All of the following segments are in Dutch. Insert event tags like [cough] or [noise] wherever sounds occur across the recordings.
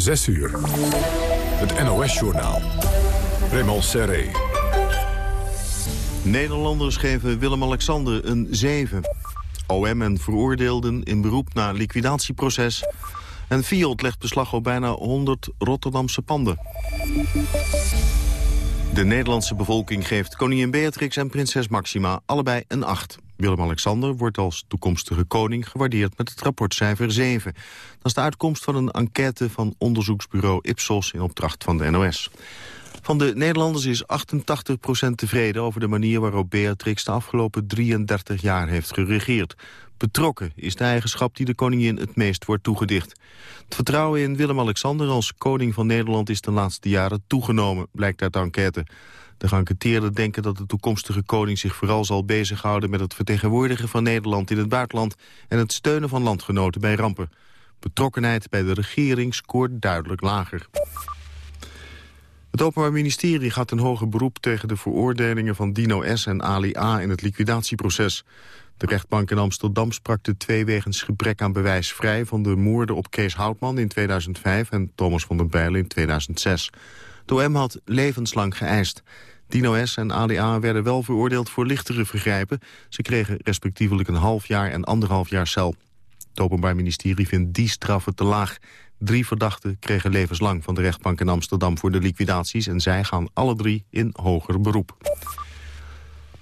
6 uur. Het NOS-journaal. Raymond Serré. Nederlanders geven Willem-Alexander een 7. OM en veroordeelden in beroep na liquidatieproces. En Fiat legt beslag op bijna 100 Rotterdamse panden. De Nederlandse bevolking geeft koningin Beatrix en prinses Maxima allebei een 8. Willem-Alexander wordt als toekomstige koning gewaardeerd met het rapportcijfer 7. Dat is de uitkomst van een enquête van onderzoeksbureau Ipsos in opdracht van de NOS. Van de Nederlanders is 88% tevreden over de manier waarop Beatrix de afgelopen 33 jaar heeft geregeerd. Betrokken is de eigenschap die de koningin het meest wordt toegedicht. Het vertrouwen in Willem-Alexander als koning van Nederland is de laatste jaren toegenomen, blijkt uit de enquête. De geënquêteerden denken dat de toekomstige koning zich vooral zal bezighouden met het vertegenwoordigen van Nederland in het buitenland en het steunen van landgenoten bij rampen. Betrokkenheid bij de regering scoort duidelijk lager. Het Openbaar Ministerie gaat een hoger beroep tegen de veroordelingen van Dino S. en Ali A. in het liquidatieproces. De rechtbank in Amsterdam sprak de twee wegens gebrek aan bewijs vrij... van de moorden op Kees Houtman in 2005 en Thomas van der Bijlen in 2006. De had levenslang geëist. Dino S. en ADA werden wel veroordeeld voor lichtere vergrijpen. Ze kregen respectievelijk een half jaar en anderhalf jaar cel. Het Openbaar Ministerie vindt die straffen te laag. Drie verdachten kregen levenslang van de rechtbank in Amsterdam voor de liquidaties... en zij gaan alle drie in hoger beroep.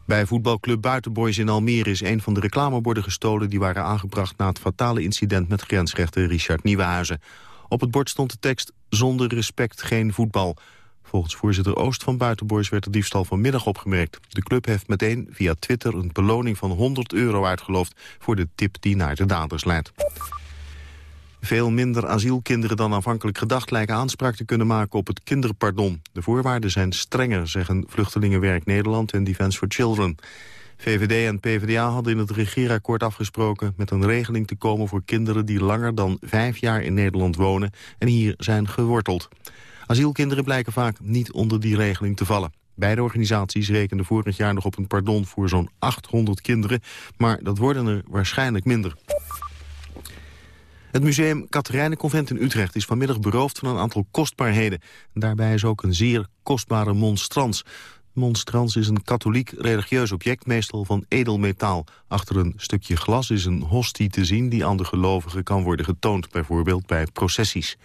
Bij voetbalclub Buitenboys in Almere is een van de reclameborden gestolen... die waren aangebracht na het fatale incident met grensrechter Richard Nieuwenhuizen. Op het bord stond de tekst zonder respect geen voetbal. Volgens voorzitter Oost van Buitenboys werd de diefstal vanmiddag opgemerkt. De club heeft meteen via Twitter een beloning van 100 euro uitgeloofd... voor de tip die naar de daders leidt. Veel minder asielkinderen dan aanvankelijk gedacht lijken aanspraak te kunnen maken op het kinderpardon. De voorwaarden zijn strenger, zeggen Vluchtelingenwerk Nederland en Defence for Children. VVD en PvdA hadden in het regeerakkoord afgesproken met een regeling te komen voor kinderen die langer dan vijf jaar in Nederland wonen en hier zijn geworteld. Asielkinderen blijken vaak niet onder die regeling te vallen. Beide organisaties rekenden vorig jaar nog op een pardon voor zo'n 800 kinderen, maar dat worden er waarschijnlijk minder. Het museum Katerijnenconvent in Utrecht is vanmiddag beroofd van een aantal kostbaarheden. Daarbij is ook een zeer kostbare monstrans. Monstrans is een katholiek religieus object, meestal van edelmetaal. Achter een stukje glas is een hostie te zien die aan de gelovigen kan worden getoond, bijvoorbeeld bij processies.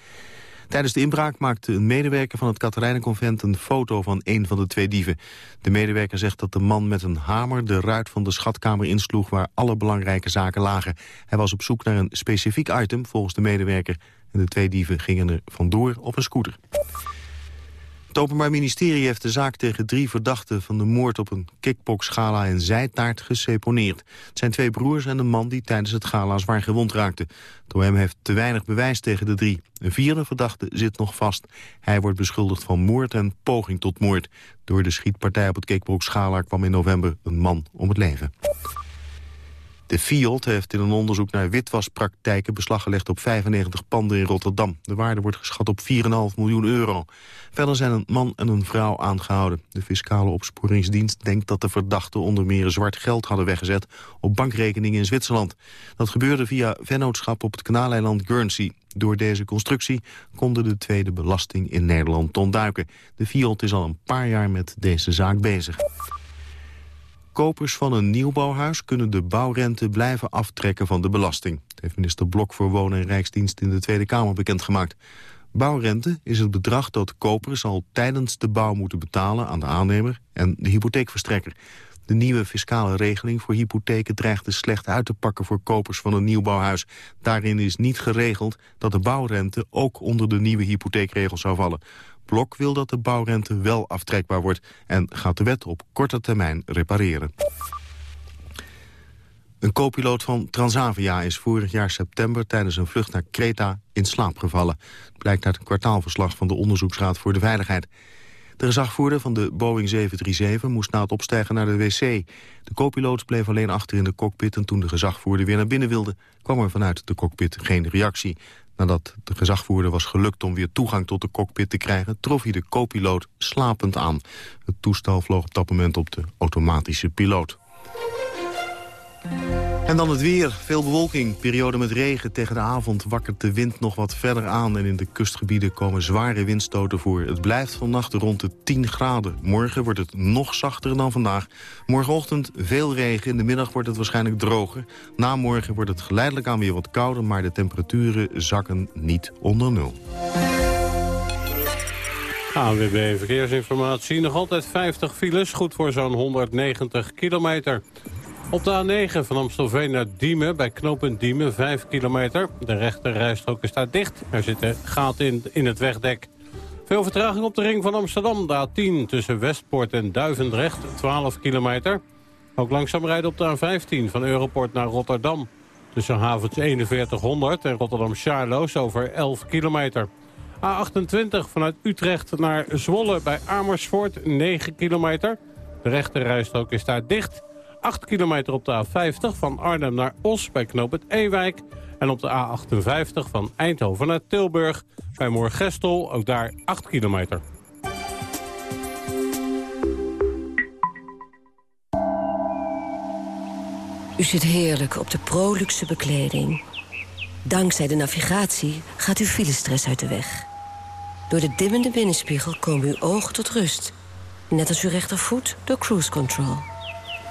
Tijdens de inbraak maakte een medewerker van het Katerijnenconvent een foto van een van de twee dieven. De medewerker zegt dat de man met een hamer de ruit van de schatkamer insloeg waar alle belangrijke zaken lagen. Hij was op zoek naar een specifiek item volgens de medewerker en de twee dieven gingen er vandoor op een scooter. Het Openbaar Ministerie heeft de zaak tegen drie verdachten... van de moord op een kickbox-gala in Zijtaart geseponeerd. Het zijn twee broers en een man die tijdens het gala zwaar gewond raakte. Het OM heeft te weinig bewijs tegen de drie. Een vierde verdachte zit nog vast. Hij wordt beschuldigd van moord en poging tot moord. Door de schietpartij op het kickbox-gala kwam in november een man om het leven. De FIOD heeft in een onderzoek naar witwaspraktijken beslag gelegd op 95 panden in Rotterdam. De waarde wordt geschat op 4,5 miljoen euro. Verder zijn een man en een vrouw aangehouden. De fiscale opsporingsdienst denkt dat de verdachten onder meer zwart geld hadden weggezet op bankrekeningen in Zwitserland. Dat gebeurde via vennootschap op het kanaaleiland Guernsey. Door deze constructie konden de tweede belasting in Nederland ontduiken. De FIOD is al een paar jaar met deze zaak bezig. Kopers van een nieuwbouwhuis kunnen de bouwrente blijven aftrekken van de belasting. Dat heeft minister Blok voor Wonen en Rijksdienst in de Tweede Kamer bekendgemaakt. Bouwrente is het bedrag dat kopers al tijdens de bouw moeten betalen aan de aannemer en de hypotheekverstrekker. De nieuwe fiscale regeling voor hypotheken dreigt slecht uit te pakken voor kopers van een nieuwbouwhuis. Daarin is niet geregeld dat de bouwrente ook onder de nieuwe hypotheekregels zou vallen. Blok wil dat de bouwrente wel aftrekbaar wordt en gaat de wet op korte termijn repareren. Een co-piloot van Transavia is vorig jaar september tijdens een vlucht naar Kreta in slaap gevallen. Het blijkt uit een kwartaalverslag van de Onderzoeksraad voor de Veiligheid. De gezagvoerder van de Boeing 737 moest na het opstijgen naar de wc. De co-piloot bleef alleen achter in de cockpit en toen de gezagvoerder weer naar binnen wilde... kwam er vanuit de cockpit geen reactie. Nadat de gezagvoerder was gelukt om weer toegang tot de cockpit te krijgen... trof hij de co-piloot slapend aan. Het toestel vloog op dat moment op de automatische piloot. En dan het weer. Veel bewolking, periode met regen. Tegen de avond wakkert de wind nog wat verder aan... en in de kustgebieden komen zware windstoten voor. Het blijft vannacht rond de 10 graden. Morgen wordt het nog zachter dan vandaag. Morgenochtend veel regen, in de middag wordt het waarschijnlijk droger. Na morgen wordt het geleidelijk aan weer wat kouder... maar de temperaturen zakken niet onder nul. ANWB Verkeersinformatie. Nog altijd 50 files, goed voor zo'n 190 kilometer. Op de A9 van Amstelveen naar Diemen, bij knooppunt Diemen, 5 kilometer. De rechte rijstrook staat dicht. Er zitten gaten in, in het wegdek. Veel vertraging op de ring van Amsterdam. De A10 tussen Westpoort en Duivendrecht, 12 kilometer. Ook langzaam rijden op de A15 van Europort naar Rotterdam. Tussen havens 4100 en Rotterdam-Charloes over 11 kilometer. A28 vanuit Utrecht naar Zwolle bij Amersfoort, 9 kilometer. De rechte rijstrook is daar dicht. 8 kilometer op de A50 van Arnhem naar Os bij knooppunt Ewijk. En op de A58 van Eindhoven naar Tilburg bij Moorgestel, ook daar 8 kilometer. U zit heerlijk op de Proluxe bekleding. Dankzij de navigatie gaat uw filestress uit de weg. Door de dimmende binnenspiegel komen uw ogen tot rust. Net als uw rechtervoet door cruise control.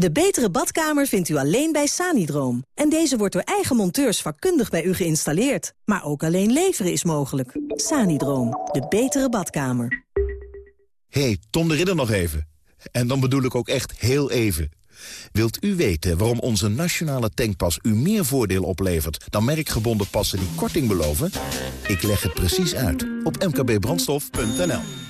De betere badkamer vindt u alleen bij Sanidroom. En deze wordt door eigen monteurs vakkundig bij u geïnstalleerd. Maar ook alleen leveren is mogelijk. Sanidroom, de betere badkamer. hey, Tom de Ridder nog even. En dan bedoel ik ook echt heel even. Wilt u weten waarom onze nationale tankpas u meer voordeel oplevert... dan merkgebonden passen die korting beloven? Ik leg het precies uit op mkbbrandstof.nl.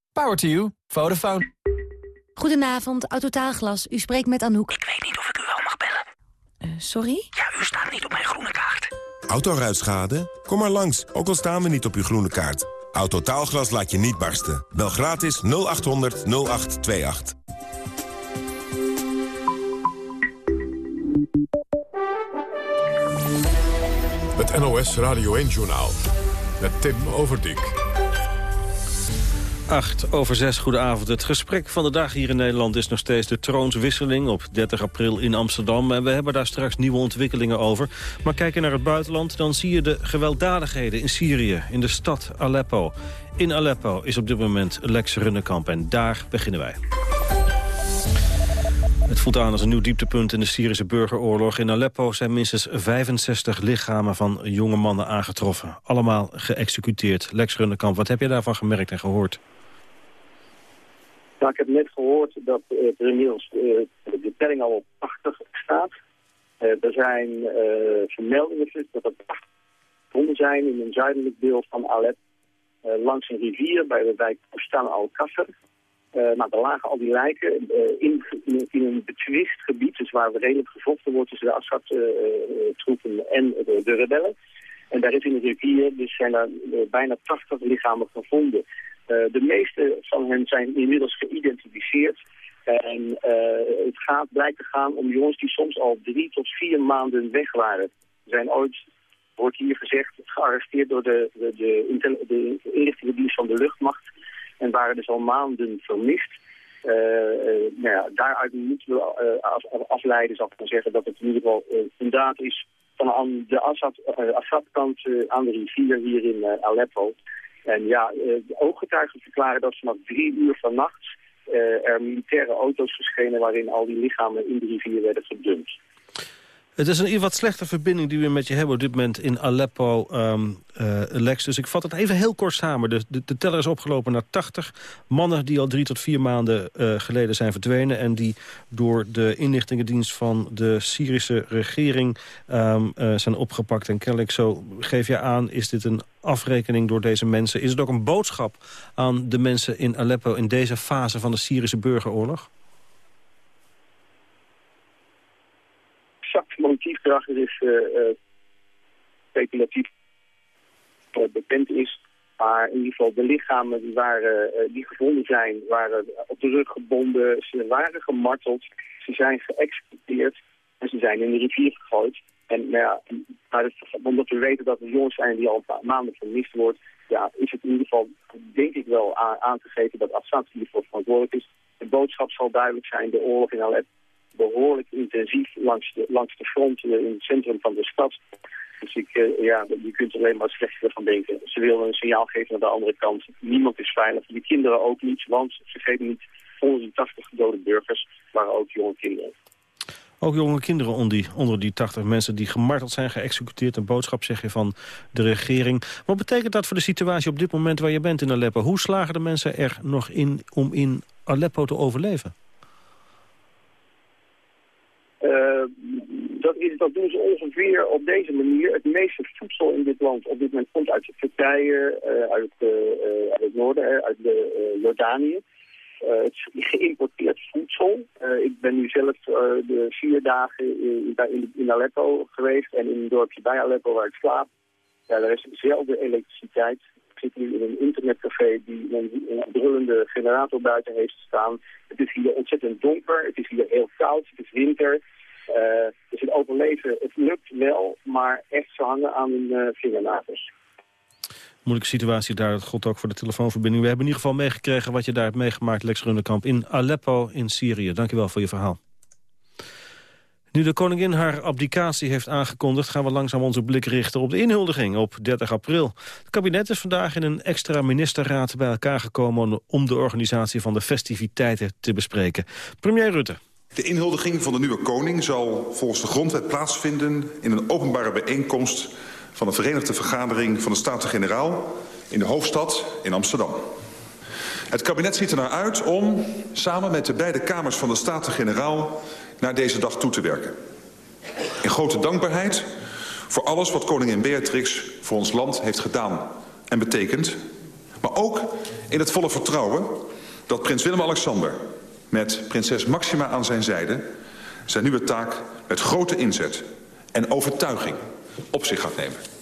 Power to you. Vodafone. Goedenavond, Autotaalglas. U spreekt met Anouk. Ik weet niet of ik u wel mag bellen. Uh, sorry? Ja, u staat niet op mijn groene kaart. Autoruitschade? Kom maar langs, ook al staan we niet op uw groene kaart. Autotaalglas laat je niet barsten. Bel gratis 0800 0828. Het NOS Radio 1-journaal. Met Tim Overdijk. 8 over 6, goedenavond. Het gesprek van de dag hier in Nederland is nog steeds de troonswisseling op 30 april in Amsterdam. En we hebben daar straks nieuwe ontwikkelingen over. Maar kijken naar het buitenland, dan zie je de gewelddadigheden in Syrië, in de stad Aleppo. In Aleppo is op dit moment Lex Runnekamp en daar beginnen wij. Het voelt aan als een nieuw dieptepunt in de Syrische burgeroorlog. In Aleppo zijn minstens 65 lichamen van jonge mannen aangetroffen. Allemaal geëxecuteerd. Lex Runnekamp, wat heb je daarvan gemerkt en gehoord? Ik heb net gehoord dat uh, er inmiddels uh, de telling al op 80 staat. Uh, er zijn vermeldingen dat er 80 gevonden zijn in een zuidelijk deel van Alep. langs een rivier bij de wijk Postan al-Qasr. nou, er lagen al die lijken in, in, een betwist gebied, dus waar redelijk gevochten wordt tussen de Assad-troepen en de, de, rebellen. En daar is in de rivier, dus zijn er bijna 80 lichamen gevonden. Eh, de meeste van hen zijn inmiddels geïdentificeerd. En eh, het gaat, blijkt te gaan om jongens die soms al drie tot vier maanden weg waren. Zijn ooit, wordt hier gezegd, gearresteerd door de, de, de, van de luchtmacht. En waren dus al maanden vermist. Uh, nou ja, daaruit moeten we uh, afleiden, zal ik zeggen, dat het in ieder geval een daad is van de Assad-kant aan de rivier hier in Aleppo. En ja, eh, ooggetuigen verklaren dat vanaf drie uur vannacht er militaire auto's verschenen waarin al die lichamen in de rivier werden gedumpt. Het is een wat slechte verbinding die we met je hebben op dit moment in Aleppo, um, Lex. Dus ik vat het even heel kort samen. De, de, teller is opgelopen naar 80 mannen die al drie tot vier maanden uh, geleden zijn verdwenen... en die door de inlichtingendienst van de Syrische regering um, uh, zijn opgepakt. En kennelijk, zo geef je aan, is dit een afrekening door deze mensen. Is het ook een boodschap aan de mensen in Aleppo in deze fase van de Syrische burgeroorlog? Motief erachter is uh, speculatief bekend is. Maar in ieder geval de lichamen die, waren, die gevonden zijn, waren op de rug gebonden. Ze waren gemarteld. Ze zijn geëxecuteerd. En ze zijn in de rivier gegooid. En nou ja, maar omdat we weten dat er jongens zijn die al een paar maanden vermist wordt... Ja, is het in ieder geval, denk ik wel, aan, aan te geven dat Assad hiervoor verantwoordelijk is. De boodschap zal duidelijk zijn, de oorlog in Aleppo behoorlijk intensief langs de, langs de in het centrum van de stad. Dus ik, uh, ja, je kunt er alleen maar slecht van denken. Ze willen een signaal geven naar de andere kant. Niemand is veilig. Die kinderen ook niet, want ze geven niet 180 dode burgers, waren ook jonge kinderen. Ook jonge kinderen onder die, onder die 80 mensen die gemarteld zijn, geëxecuteerd. Een boodschap zeg je van de regering. Wat betekent dat voor de situatie op dit moment waar je bent in Aleppo? Hoe slagen de mensen er nog in om in Aleppo te overleven? Uh, dat, doen ze ongeveer op deze manier. Het meeste voedsel in dit land op dit moment komt uit Turkije, uh, uit, het noorden, uit de, Jordanië. het is geïmporteerd voedsel. ik ben nu zelf de vier dagen in, in, in, Aleppo geweest en in een dorpje bij Aleppo waar ik slaap. Ja, er is zelden elektriciteit. Ik zit nu in een internetcafé die een, een brullende generator buiten heeft staan. Het is hier ontzettend donker, het is hier heel koud, het is winter. Uh, dus het overleven, het lukt wel, maar echt ze hangen aan hun uh, vingernagels. Moeilijke situatie daar, het god ook voor de telefoonverbinding. We hebben in ieder geval meegekregen wat je daar hebt meegemaakt, Lex Rundekamp, in Aleppo in Syrië. Dankjewel voor je verhaal. Nu de koningin haar abdicatie heeft aangekondigd... gaan we langzaam onze blik richten op de inhuldiging op 30 april. Het kabinet is vandaag in een extra ministerraad bij elkaar gekomen... om de organisatie van de festiviteiten te bespreken. Premier Rutte. De inhuldiging van de nieuwe koning zal volgens de grondwet plaatsvinden... in een openbare bijeenkomst van de Verenigde Vergadering van de Staten-Generaal... in de hoofdstad in Amsterdam. Het kabinet ziet er naar uit om, samen met de beide kamers van de Staten-Generaal... naar deze dag toe te werken. In grote dankbaarheid voor alles wat koningin Beatrix voor ons land heeft gedaan en betekent. Maar ook in het volle vertrouwen dat prins Willem-Alexander met prinses Maxima aan zijn zijde... zijn nieuwe taak met grote inzet en overtuiging op zich gaat nemen.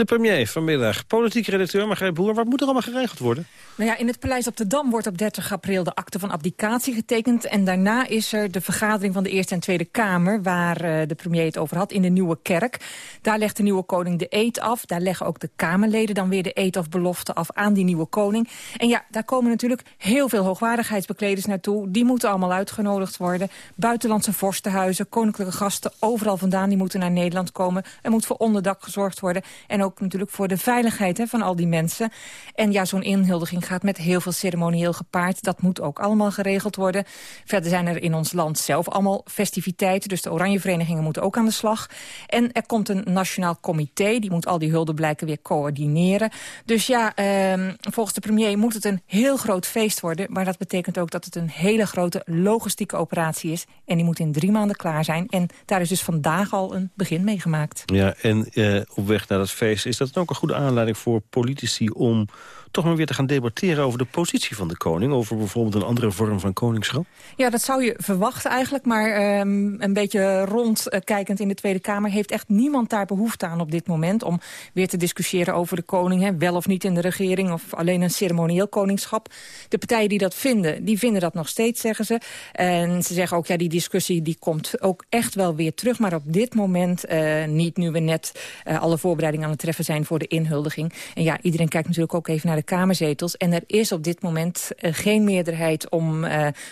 De premier vanmiddag, politiek redacteur Margreet Boer. Wat moet er allemaal geregeld worden? Nou ja, in het Paleis op de Dam wordt op 30 april de akte van abdicatie getekend. En daarna is er de vergadering van de Eerste en Tweede Kamer... waar uh, de premier het over had, in de Nieuwe Kerk. Daar legt de nieuwe koning de eed af. Daar leggen ook de Kamerleden dan weer de eed of belofte af aan die nieuwe koning. En ja, daar komen natuurlijk heel veel hoogwaardigheidsbekleders naartoe. Die moeten allemaal uitgenodigd worden. Buitenlandse vorstenhuizen, koninklijke gasten, overal vandaan... die moeten naar Nederland komen. Er moet voor onderdak gezorgd worden. En ook natuurlijk voor de veiligheid hè, van al die mensen. En ja, zo'n inhuldiging gaat met heel veel ceremonieel gepaard. Dat moet ook allemaal geregeld worden. Verder zijn er in ons land zelf allemaal festiviteiten. Dus de Oranje Verenigingen moeten ook aan de slag. En er komt een nationaal comité. Die moet al die huldeblijken weer coördineren. Dus ja, eh, volgens de premier moet het een heel groot feest worden. Maar dat betekent ook dat het een hele grote logistieke operatie is. En die moet in drie maanden klaar zijn. En daar is dus vandaag al een begin mee gemaakt. Ja, en uh, op weg naar dat feest is dat ook een goede aanleiding voor politici om toch maar weer te gaan debatteren over de positie van de koning. Over bijvoorbeeld een andere vorm van koningschap. Ja, dat zou je verwachten eigenlijk. Maar um, een beetje rondkijkend in de Tweede Kamer... heeft echt niemand daar behoefte aan op dit moment... om weer te discussiëren over de koning. Hè, wel of niet in de regering of alleen een ceremonieel koningschap. De partijen die dat vinden, die vinden dat nog steeds, zeggen ze. En ze zeggen ook, ja, die discussie die komt ook echt wel weer terug. Maar op dit moment uh, niet, nu we net uh, alle voorbereidingen aan het treffen zijn... voor de inhuldiging. En ja, iedereen kijkt natuurlijk ook even naar de Kamerzetels. En er is op dit moment geen meerderheid om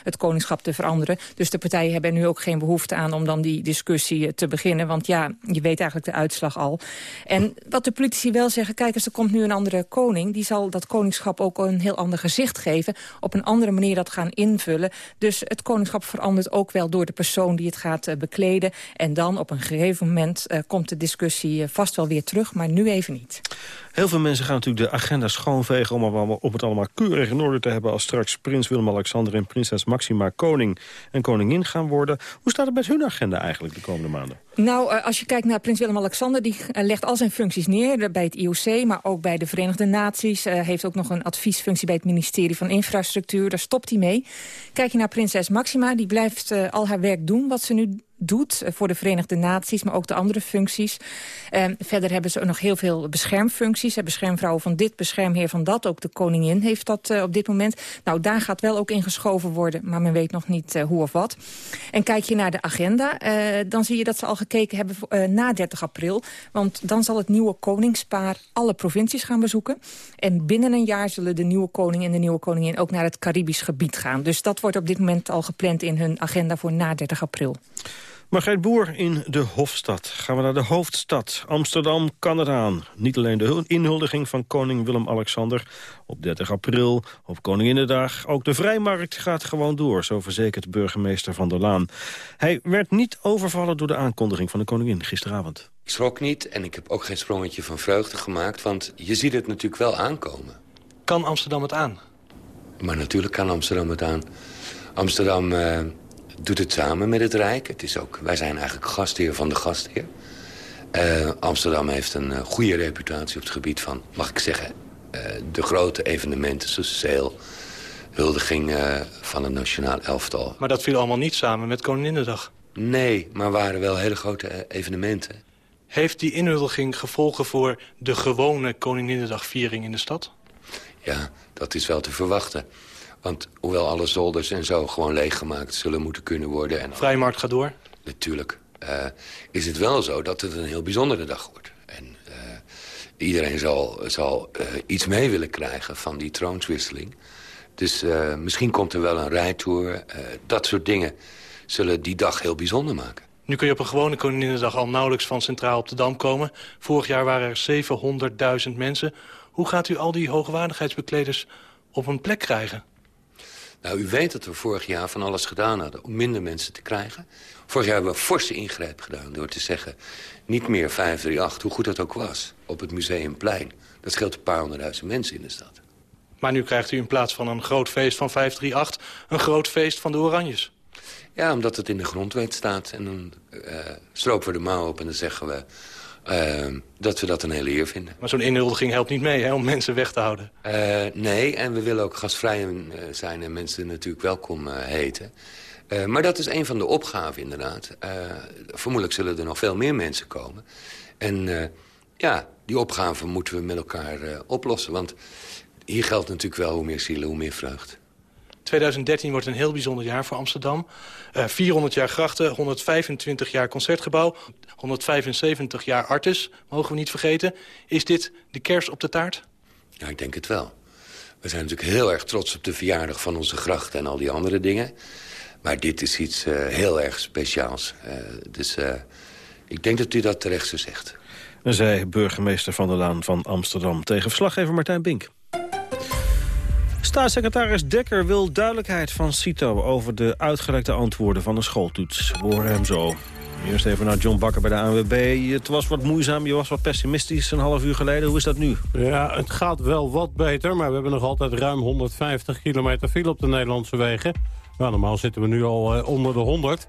het koningschap te veranderen. Dus de partijen hebben er nu ook geen behoefte aan om dan die discussie te beginnen. Want ja, je weet eigenlijk de uitslag al. En wat de politici wel zeggen, kijk eens, er komt nu een andere koning. Die zal dat koningschap ook een heel ander gezicht geven. Op een andere manier dat gaan invullen. Dus het koningschap verandert ook wel door de persoon die het gaat bekleden. En dan op een gegeven moment komt de discussie vast wel weer terug. Maar nu even niet. Heel veel mensen gaan natuurlijk de agenda schoonvegen... om, om het allemaal keurig in orde te hebben... als straks prins Willem-Alexander en prinses Maxima koning en koningin gaan worden. Hoe staat het met hun agenda eigenlijk de komende maanden? Nou, eh, als je kijkt naar prins Willem-Alexander... die eh, legt al zijn functies neer bij het IOC... maar ook bij de Verenigde Naties. Hij heeft ook nog een adviesfunctie bij het ministerie van Infrastructuur. Daar stopt hij mee. Kijk je naar prinses Maxima, die blijft al haar werk doen... wat ze nu doet voor de Verenigde Naties, maar ook de andere functies. Verder hebben ze nog heel veel beschermfuncties. Beschermvrouw van dit, beschermheer van dat. Ook de koningin heeft dat uh, op dit moment. Nou, daar gaat wel ook in geschoven worden, maar men weet nog niet uh, hoe of wat. En kijk je naar de agenda, uh, dan zie je dat ze al gekeken hebben na 30 april. Want dan zal het nieuwe koningspaar alle provincies gaan bezoeken. En binnen een jaar zullen de nieuwe koning en de nieuwe koningin ook naar het Caribisch gebied gaan. Dus dat wordt op dit moment al gepland in hun agenda voor na 30 april. Margreet Boer in de Hofstad. Gaan we naar de hoofdstad. Amsterdam kan het aan. Niet alleen de inhuldiging van koning Willem-Alexander op 30 april, op Koninginnedag. Ook de vrijmarkt gaat gewoon door, zo verzekert burgemeester Van der Laan. Hij werd niet overvallen door de aankondiging van de koningin gisteravond. Ik schrok niet en ik heb ook geen sprongetje van vreugde gemaakt... want je ziet het natuurlijk wel aankomen. Kan Amsterdam het aan? Maar natuurlijk kan Amsterdam het aan. Amsterdam... Uh doet het samen met het Rijk. Het is ook, wij zijn eigenlijk gastheer van de gastheer. Uh, Amsterdam heeft een uh, goede reputatie op het gebied van, mag ik zeggen... Uh, de grote evenementen zoals huldiging van het Nationaal Elftal. Maar dat viel allemaal niet samen met Koninginnedag? Nee, maar waren wel hele grote evenementen. Heeft die inhuldiging gevolgen voor de gewone Koninginnedagviering in de stad? Ja, dat is wel te verwachten. Want hoewel alle zolders en zo gewoon leeggemaakt zullen moeten kunnen worden... En Vrijmarkt gaat door? Natuurlijk. Uh, is het wel zo dat het een heel bijzondere dag wordt. En uh, iedereen zal, zal uh, iets mee willen krijgen van die troonswisseling. Dus misschien komt er wel een rijtour. dat soort dingen zullen die dag heel bijzonder maken. Nu kun je op een gewone Koninginnedag al nauwelijks van Centraal op de Dam komen. Vorig jaar waren er 700.000 mensen. Hoe gaat u al die hoogwaardigheidsbekleders op een plek krijgen? Nou, u weet dat we vorig jaar van alles gedaan hadden om minder mensen te krijgen. Vorig jaar hebben we een forse ingreep gedaan door te zeggen... niet meer 538, hoe goed dat ook was, op het Museumplein. Dat scheelt een paar honderdduizend mensen in de stad. Maar nu krijgt u in plaats van een groot feest van 538... een groot feest van de Oranjes. Ja, omdat het in de grondwet staat. En dan uh, stropen we de mouw op en dan zeggen we... Uh, dat we dat een hele eer vinden. Maar zo'n inhuldiging helpt niet mee hè, om mensen weg te houden? Uh, nee, en we willen ook gastvrij uh, zijn en mensen natuurlijk welkom heten. maar dat is een van de opgaven inderdaad. vermoedelijk zullen er nog veel meer mensen komen. En ja, die opgave moeten we met elkaar oplossen. Want hier geldt natuurlijk wel hoe meer zielen, hoe meer vreugd. 2013 wordt een heel bijzonder jaar voor Amsterdam. Uh, 400 jaar grachten, 125 jaar concertgebouw, 175 jaar Artis, mogen we niet vergeten. Is dit de kers op de taart? Ja, ik denk het wel. We zijn natuurlijk heel erg trots op de verjaardag van onze grachten en al die andere dingen. Maar dit is iets uh, heel erg speciaals. Uh, dus uh, ik denk dat u dat terecht zo zegt. Dan zei burgemeester Van der Laan van Amsterdam tegen verslaggever Martijn Bink. Staatssecretaris Dekker wil duidelijkheid van CITO... over de uitgelekte antwoorden van de schooltoets. Horen hem zo. Eerst even naar John Bakker bij de ANWB. Het was wat moeizaam, je was wat pessimistisch een half uur geleden. Hoe is dat nu? Ja, het gaat wel wat beter, maar we hebben nog altijd ruim 150 kilometer file op de Nederlandse wegen. Nou, normaal zitten we nu al uh, onder de 100.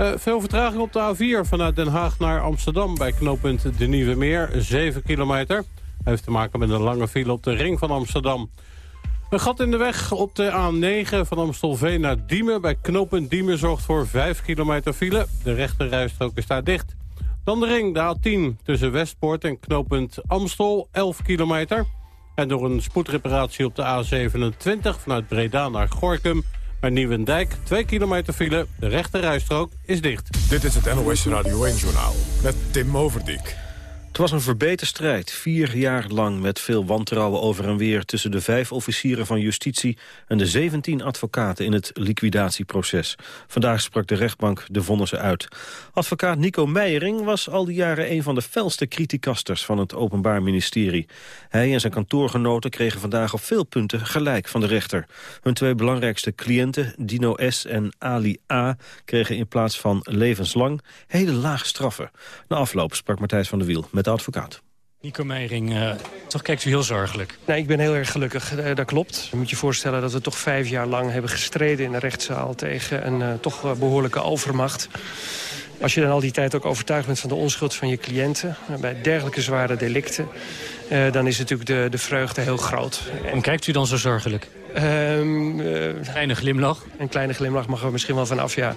Uh, veel vertraging op de A4 vanuit Den Haag naar Amsterdam... bij knooppunt De Nieuwe Meer, 7 kilometer. Heeft te maken met een lange file op de ring van Amsterdam. Een gat in de weg op de A9 van Amstelveen naar Diemen. Bij knooppunt Diemen zorgt voor 5 kilometer file. De rechterrijstrook is daar dicht. Dan de ring, de A10, tussen Westpoort en knooppunt Amstel, 11 kilometer. En door een spoedreparatie op de A27 vanuit Breda naar Gorkum... bij Nieuwendijk, 2 kilometer file. De rechterrijstrook is dicht. Dit is het NOS Radio 1-journaal met Tim Overdijk. Het was een verbeten strijd, vier jaar lang met veel wantrouwen over en weer... tussen de vijf officieren van justitie en de 17 advocaten in het liquidatieproces. Vandaag sprak de rechtbank de vonnissen uit. Advocaat Nico Meijering was al die jaren een van de felste criticasters van het Openbaar Ministerie. Hij en zijn kantoorgenoten kregen vandaag op veel punten gelijk van de rechter. Hun twee belangrijkste cliënten, Dino S. en Ali A., kregen in plaats van levenslang hele lage straffen. Na afloop sprak Matthijs van der Wiel de advocaat. Nico Meijering, uh, toch kijkt u heel zorgelijk. Nee, ik ben heel erg gelukkig, uh, dat klopt. Je moet je voorstellen dat we toch vijf jaar lang hebben gestreden in de rechtszaal... tegen een uh, toch behoorlijke overmacht. Als je dan al die tijd ook overtuigd bent van de onschuld van je cliënten... bij dergelijke zware delicten, dan is natuurlijk de, de vreugde heel groot. Waarom kijkt u dan zo zorgelijk? Um, uh, kleine glimlach? Een kleine glimlach mag er misschien wel vanaf, ja.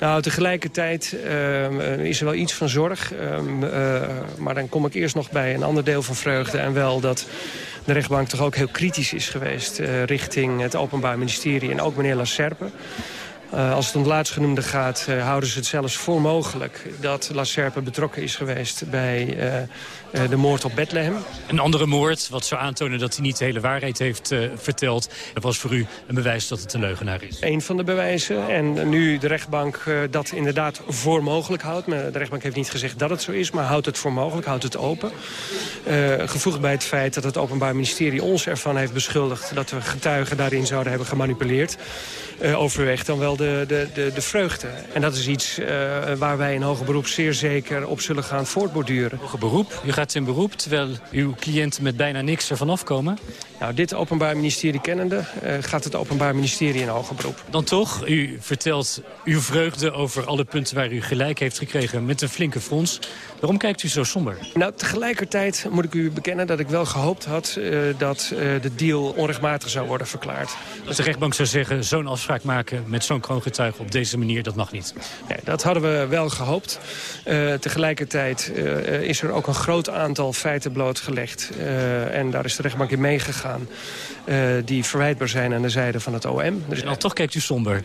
Nou, tegelijkertijd uh, is er wel iets van zorg. Uh, maar dan kom ik eerst nog bij een ander deel van vreugde. En wel dat de rechtbank toch ook heel kritisch is geweest... richting het Openbaar Ministerie en ook meneer Lacerpe. Uh, als het om het laatstgenoemde gaat, uh, houden ze het zelfs voor mogelijk... dat La Serpe betrokken is geweest bij uh, de moord op Bethlehem. Een andere moord, wat zou aantonen dat hij niet de hele waarheid heeft verteld... dat was voor u een bewijs dat het een leugenaar is. Een van de bewijzen. En nu de rechtbank dat inderdaad voor mogelijk houdt. Maar de rechtbank heeft niet gezegd dat het zo is, maar houdt het voor mogelijk, houdt het open. gevoegd bij het feit dat het Openbaar Ministerie ons ervan heeft beschuldigd... dat we getuigen daarin zouden hebben gemanipuleerd... overweegt dan wel de de, de, de, de vreugde. En dat is iets uh, waar wij in hoger beroep zeer zeker op zullen gaan voortborduren. Hoger beroep? U gaat in beroep terwijl uw cliënten met bijna niks ervan afkomen? Nou, dit Openbaar Ministerie kennende uh, gaat het Openbaar Ministerie in hoger beroep. Dan toch, u vertelt uw vreugde over alle punten waar u gelijk heeft gekregen met een flinke fonds. Waarom kijkt u zo somber? Nou, tegelijkertijd moet ik u bekennen dat ik wel gehoopt had... Uh, dat uh, de deal onrechtmatig zou worden verklaard. Dat de rechtbank zou zeggen, zo'n afspraak maken met zo'n kroongetuige op deze manier, dat mag niet. Nee, dat hadden we wel gehoopt. Uh, tegelijkertijd is er ook een groot aantal feiten blootgelegd. en daar is de rechtbank in meegegaan. die verwijtbaar zijn aan de zijde van het OM. Dus... Al toch kijkt u somber.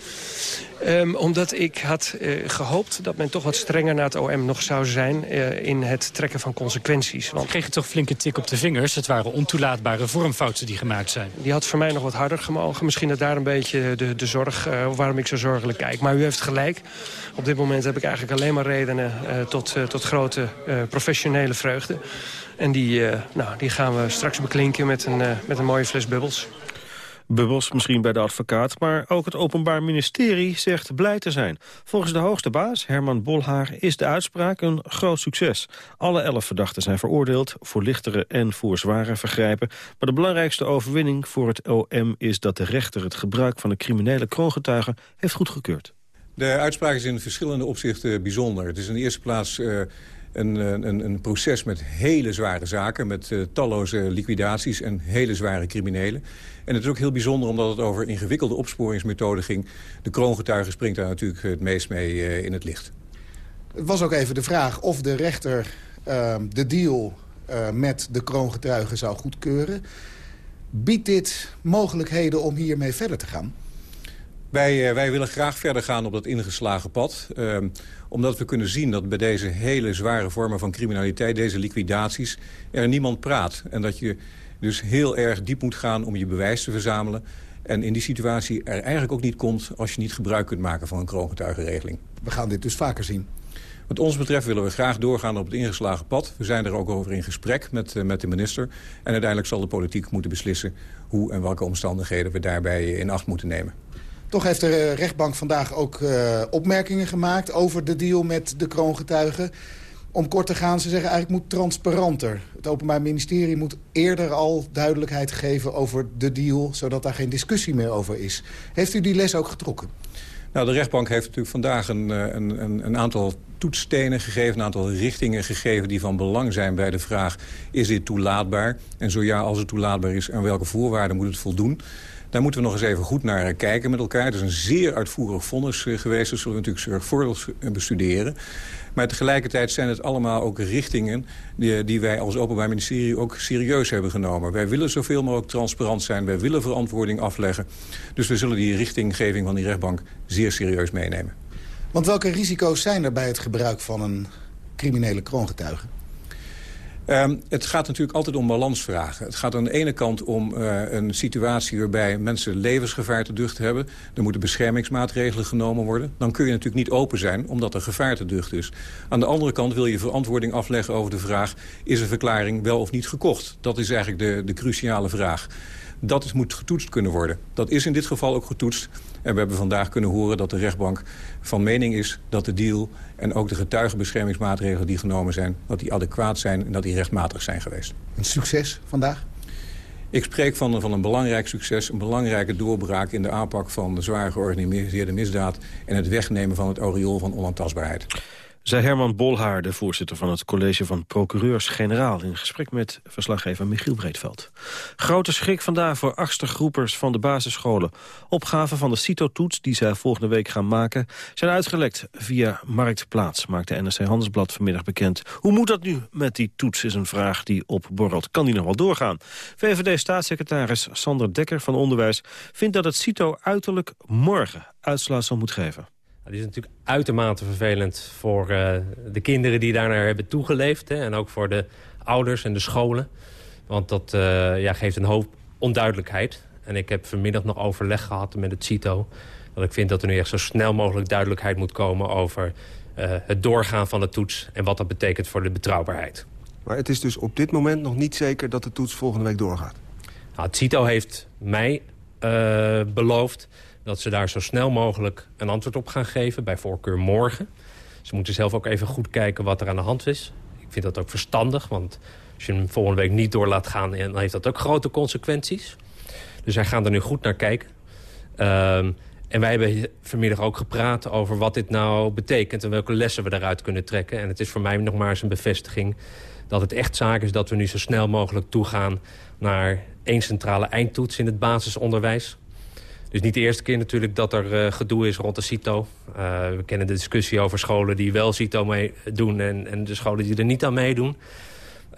Um, omdat ik had uh, gehoopt dat men toch wat strenger naar het OM nog zou zijn... Uh, in het trekken van consequenties. Want... Kreeg je toch flinke tik op de vingers? Het waren ontoelaatbare vormfouten die gemaakt zijn. Die had voor mij nog wat harder gemogen. Misschien dat daar een beetje de, de zorg, uh, waarom ik zo zorgelijk kijk. Maar u heeft gelijk. Op dit moment heb ik eigenlijk alleen maar redenen tot, tot grote professionele vreugde. En die, nou, die gaan we straks beklinken met een, met een mooie fles bubbels. Bubbels misschien bij de advocaat, maar ook het Openbaar Ministerie zegt blij te zijn. Volgens de hoogste baas, Herman Bolhaar, is de uitspraak een groot succes. Alle elf verdachten zijn veroordeeld voor lichtere en voor zware vergrijpen. Maar de belangrijkste overwinning voor het OM is dat de rechter het gebruik van de criminele kroongetuigen heeft goedgekeurd. De uitspraak is in verschillende opzichten bijzonder. Het is in de eerste plaats... Uh een, een, een, proces met hele zware zaken... met uh, talloze liquidaties en hele zware criminelen. En het is ook heel bijzonder omdat het over ingewikkelde opsporingsmethoden ging. De kroongetuige springt daar natuurlijk het meest mee uh, in het licht. Het was ook even de vraag of de rechter uh, de deal met de kroongetuigen zou goedkeuren. Biedt dit mogelijkheden om hiermee verder te gaan? Wij, wij willen graag verder gaan op dat ingeslagen pad. Uh, omdat we kunnen zien dat bij deze hele zware vormen van criminaliteit... deze liquidaties, er niemand praat. En dat je dus heel erg diep moet gaan om je bewijs te verzamelen. En in die situatie er eigenlijk ook niet komt... als je niet gebruik kunt maken van een kroongetuigenregeling. We gaan dit dus vaker zien. Wat ons betreft willen we graag doorgaan op het ingeslagen pad. We zijn er ook over in gesprek met, uh, met de minister. En uiteindelijk zal de politiek moeten beslissen... hoe en welke omstandigheden we daarbij in acht moeten nemen. Toch heeft de rechtbank vandaag ook uh, opmerkingen gemaakt... over de deal met de kroongetuigen. Om kort te gaan, ze zeggen eigenlijk moet transparanter. Het Openbaar Ministerie moet eerder al duidelijkheid geven over de deal... zodat daar geen discussie meer over is. Heeft u die les ook getrokken? Nou, de rechtbank heeft natuurlijk vandaag een, een, een, een aantal toetsstenen gegeven... een aantal richtingen gegeven die van belang zijn bij de vraag... is dit toelaatbaar? En zo ja, als het toelaatbaar is, aan welke voorwaarden moet het voldoen? Daar moeten we nog eens even goed naar kijken met elkaar. Het is een zeer uitvoerig vonnis geweest. Dat zullen we natuurlijk zorgvuldig bestuderen. Maar tegelijkertijd zijn het allemaal ook richtingen... Die, die, wij als Openbaar Ministerie ook serieus hebben genomen. Wij willen zoveel mogelijk transparant zijn. Wij willen verantwoording afleggen. Dus we zullen die richtinggeving van die rechtbank zeer serieus meenemen. Want welke risico's zijn er bij het gebruik van een criminele kroongetuige? Ehm, het gaat natuurlijk altijd om balansvragen. Het gaat aan de ene kant om uh, een situatie waarbij mensen levensgevaar te ducht hebben. Er moeten beschermingsmaatregelen genomen worden. Dan kun je natuurlijk niet open zijn omdat er gevaar te ducht is. Aan de andere kant wil je verantwoording afleggen over de vraag... is een verklaring wel of niet gekocht? Dat is eigenlijk de, de cruciale vraag. Dat is, moet getoetst kunnen worden. Dat is in dit geval ook getoetst. En we hebben vandaag kunnen horen dat de rechtbank van mening is... dat de deal en ook de getuigenbeschermingsmaatregelen die genomen zijn... dat die adequaat zijn en dat die rechtmatig zijn geweest. Een succes vandaag? Ik spreek van, van een belangrijk succes, een belangrijke doorbraak... in de aanpak van de zwaar georganiseerde misdaad... en het wegnemen van het oriool van onaantastbaarheid zei Herman Bolhaar, de voorzitter van het college van procureurs-generaal... in gesprek met verslaggever Michiel Breedveld. Grote schrik vandaag voor achtste groepers van de basisscholen. Opgaven van de CITO-toets die zij volgende week gaan maken... zijn uitgelekt via Marktplaats, maakt de NRC Handelsblad vanmiddag bekend. Hoe moet dat nu met die toets, is een vraag die opborrelt. Kan die nog wel doorgaan? VVD-staatssecretaris Sander Dekker van Onderwijs... vindt dat het CITO uiterlijk morgen uitsluitsel moet geven. Het is natuurlijk uitermate vervelend voor uh, de kinderen die daarnaar hebben toegeleefd. Hè, en ook voor de ouders en de scholen. Want dat uh, ja, geeft een hoop onduidelijkheid. En ik heb vanmiddag nog overleg gehad met het CITO. Dat ik vind dat er nu echt zo snel mogelijk duidelijkheid moet komen... over uh, het doorgaan van de toets en wat dat betekent voor de betrouwbaarheid. Maar het is dus op dit moment nog niet zeker dat de toets volgende week doorgaat? Nou, het CITO heeft mij beloofd dat ze daar zo snel mogelijk een antwoord op gaan geven. Bij voorkeur morgen. Ze moeten zelf ook even goed kijken wat er aan de hand is. Ik vind dat ook verstandig, want als je hem volgende week niet door laat gaan... dan heeft dat ook grote consequenties. Dus wij gaan er nu goed naar kijken. Um, en wij hebben vanmiddag ook gepraat over wat dit nou betekent... en welke lessen we daaruit kunnen trekken. En het is voor mij nog maar eens een bevestiging dat het echt zaak is... dat we nu zo snel mogelijk toegaan naar één centrale eindtoets in het basisonderwijs. Dus niet de eerste keer natuurlijk dat er uh, gedoe is rond de CITO. Uh, we kennen de discussie over scholen die wel CITO meedoen... En, en de scholen die er niet aan meedoen.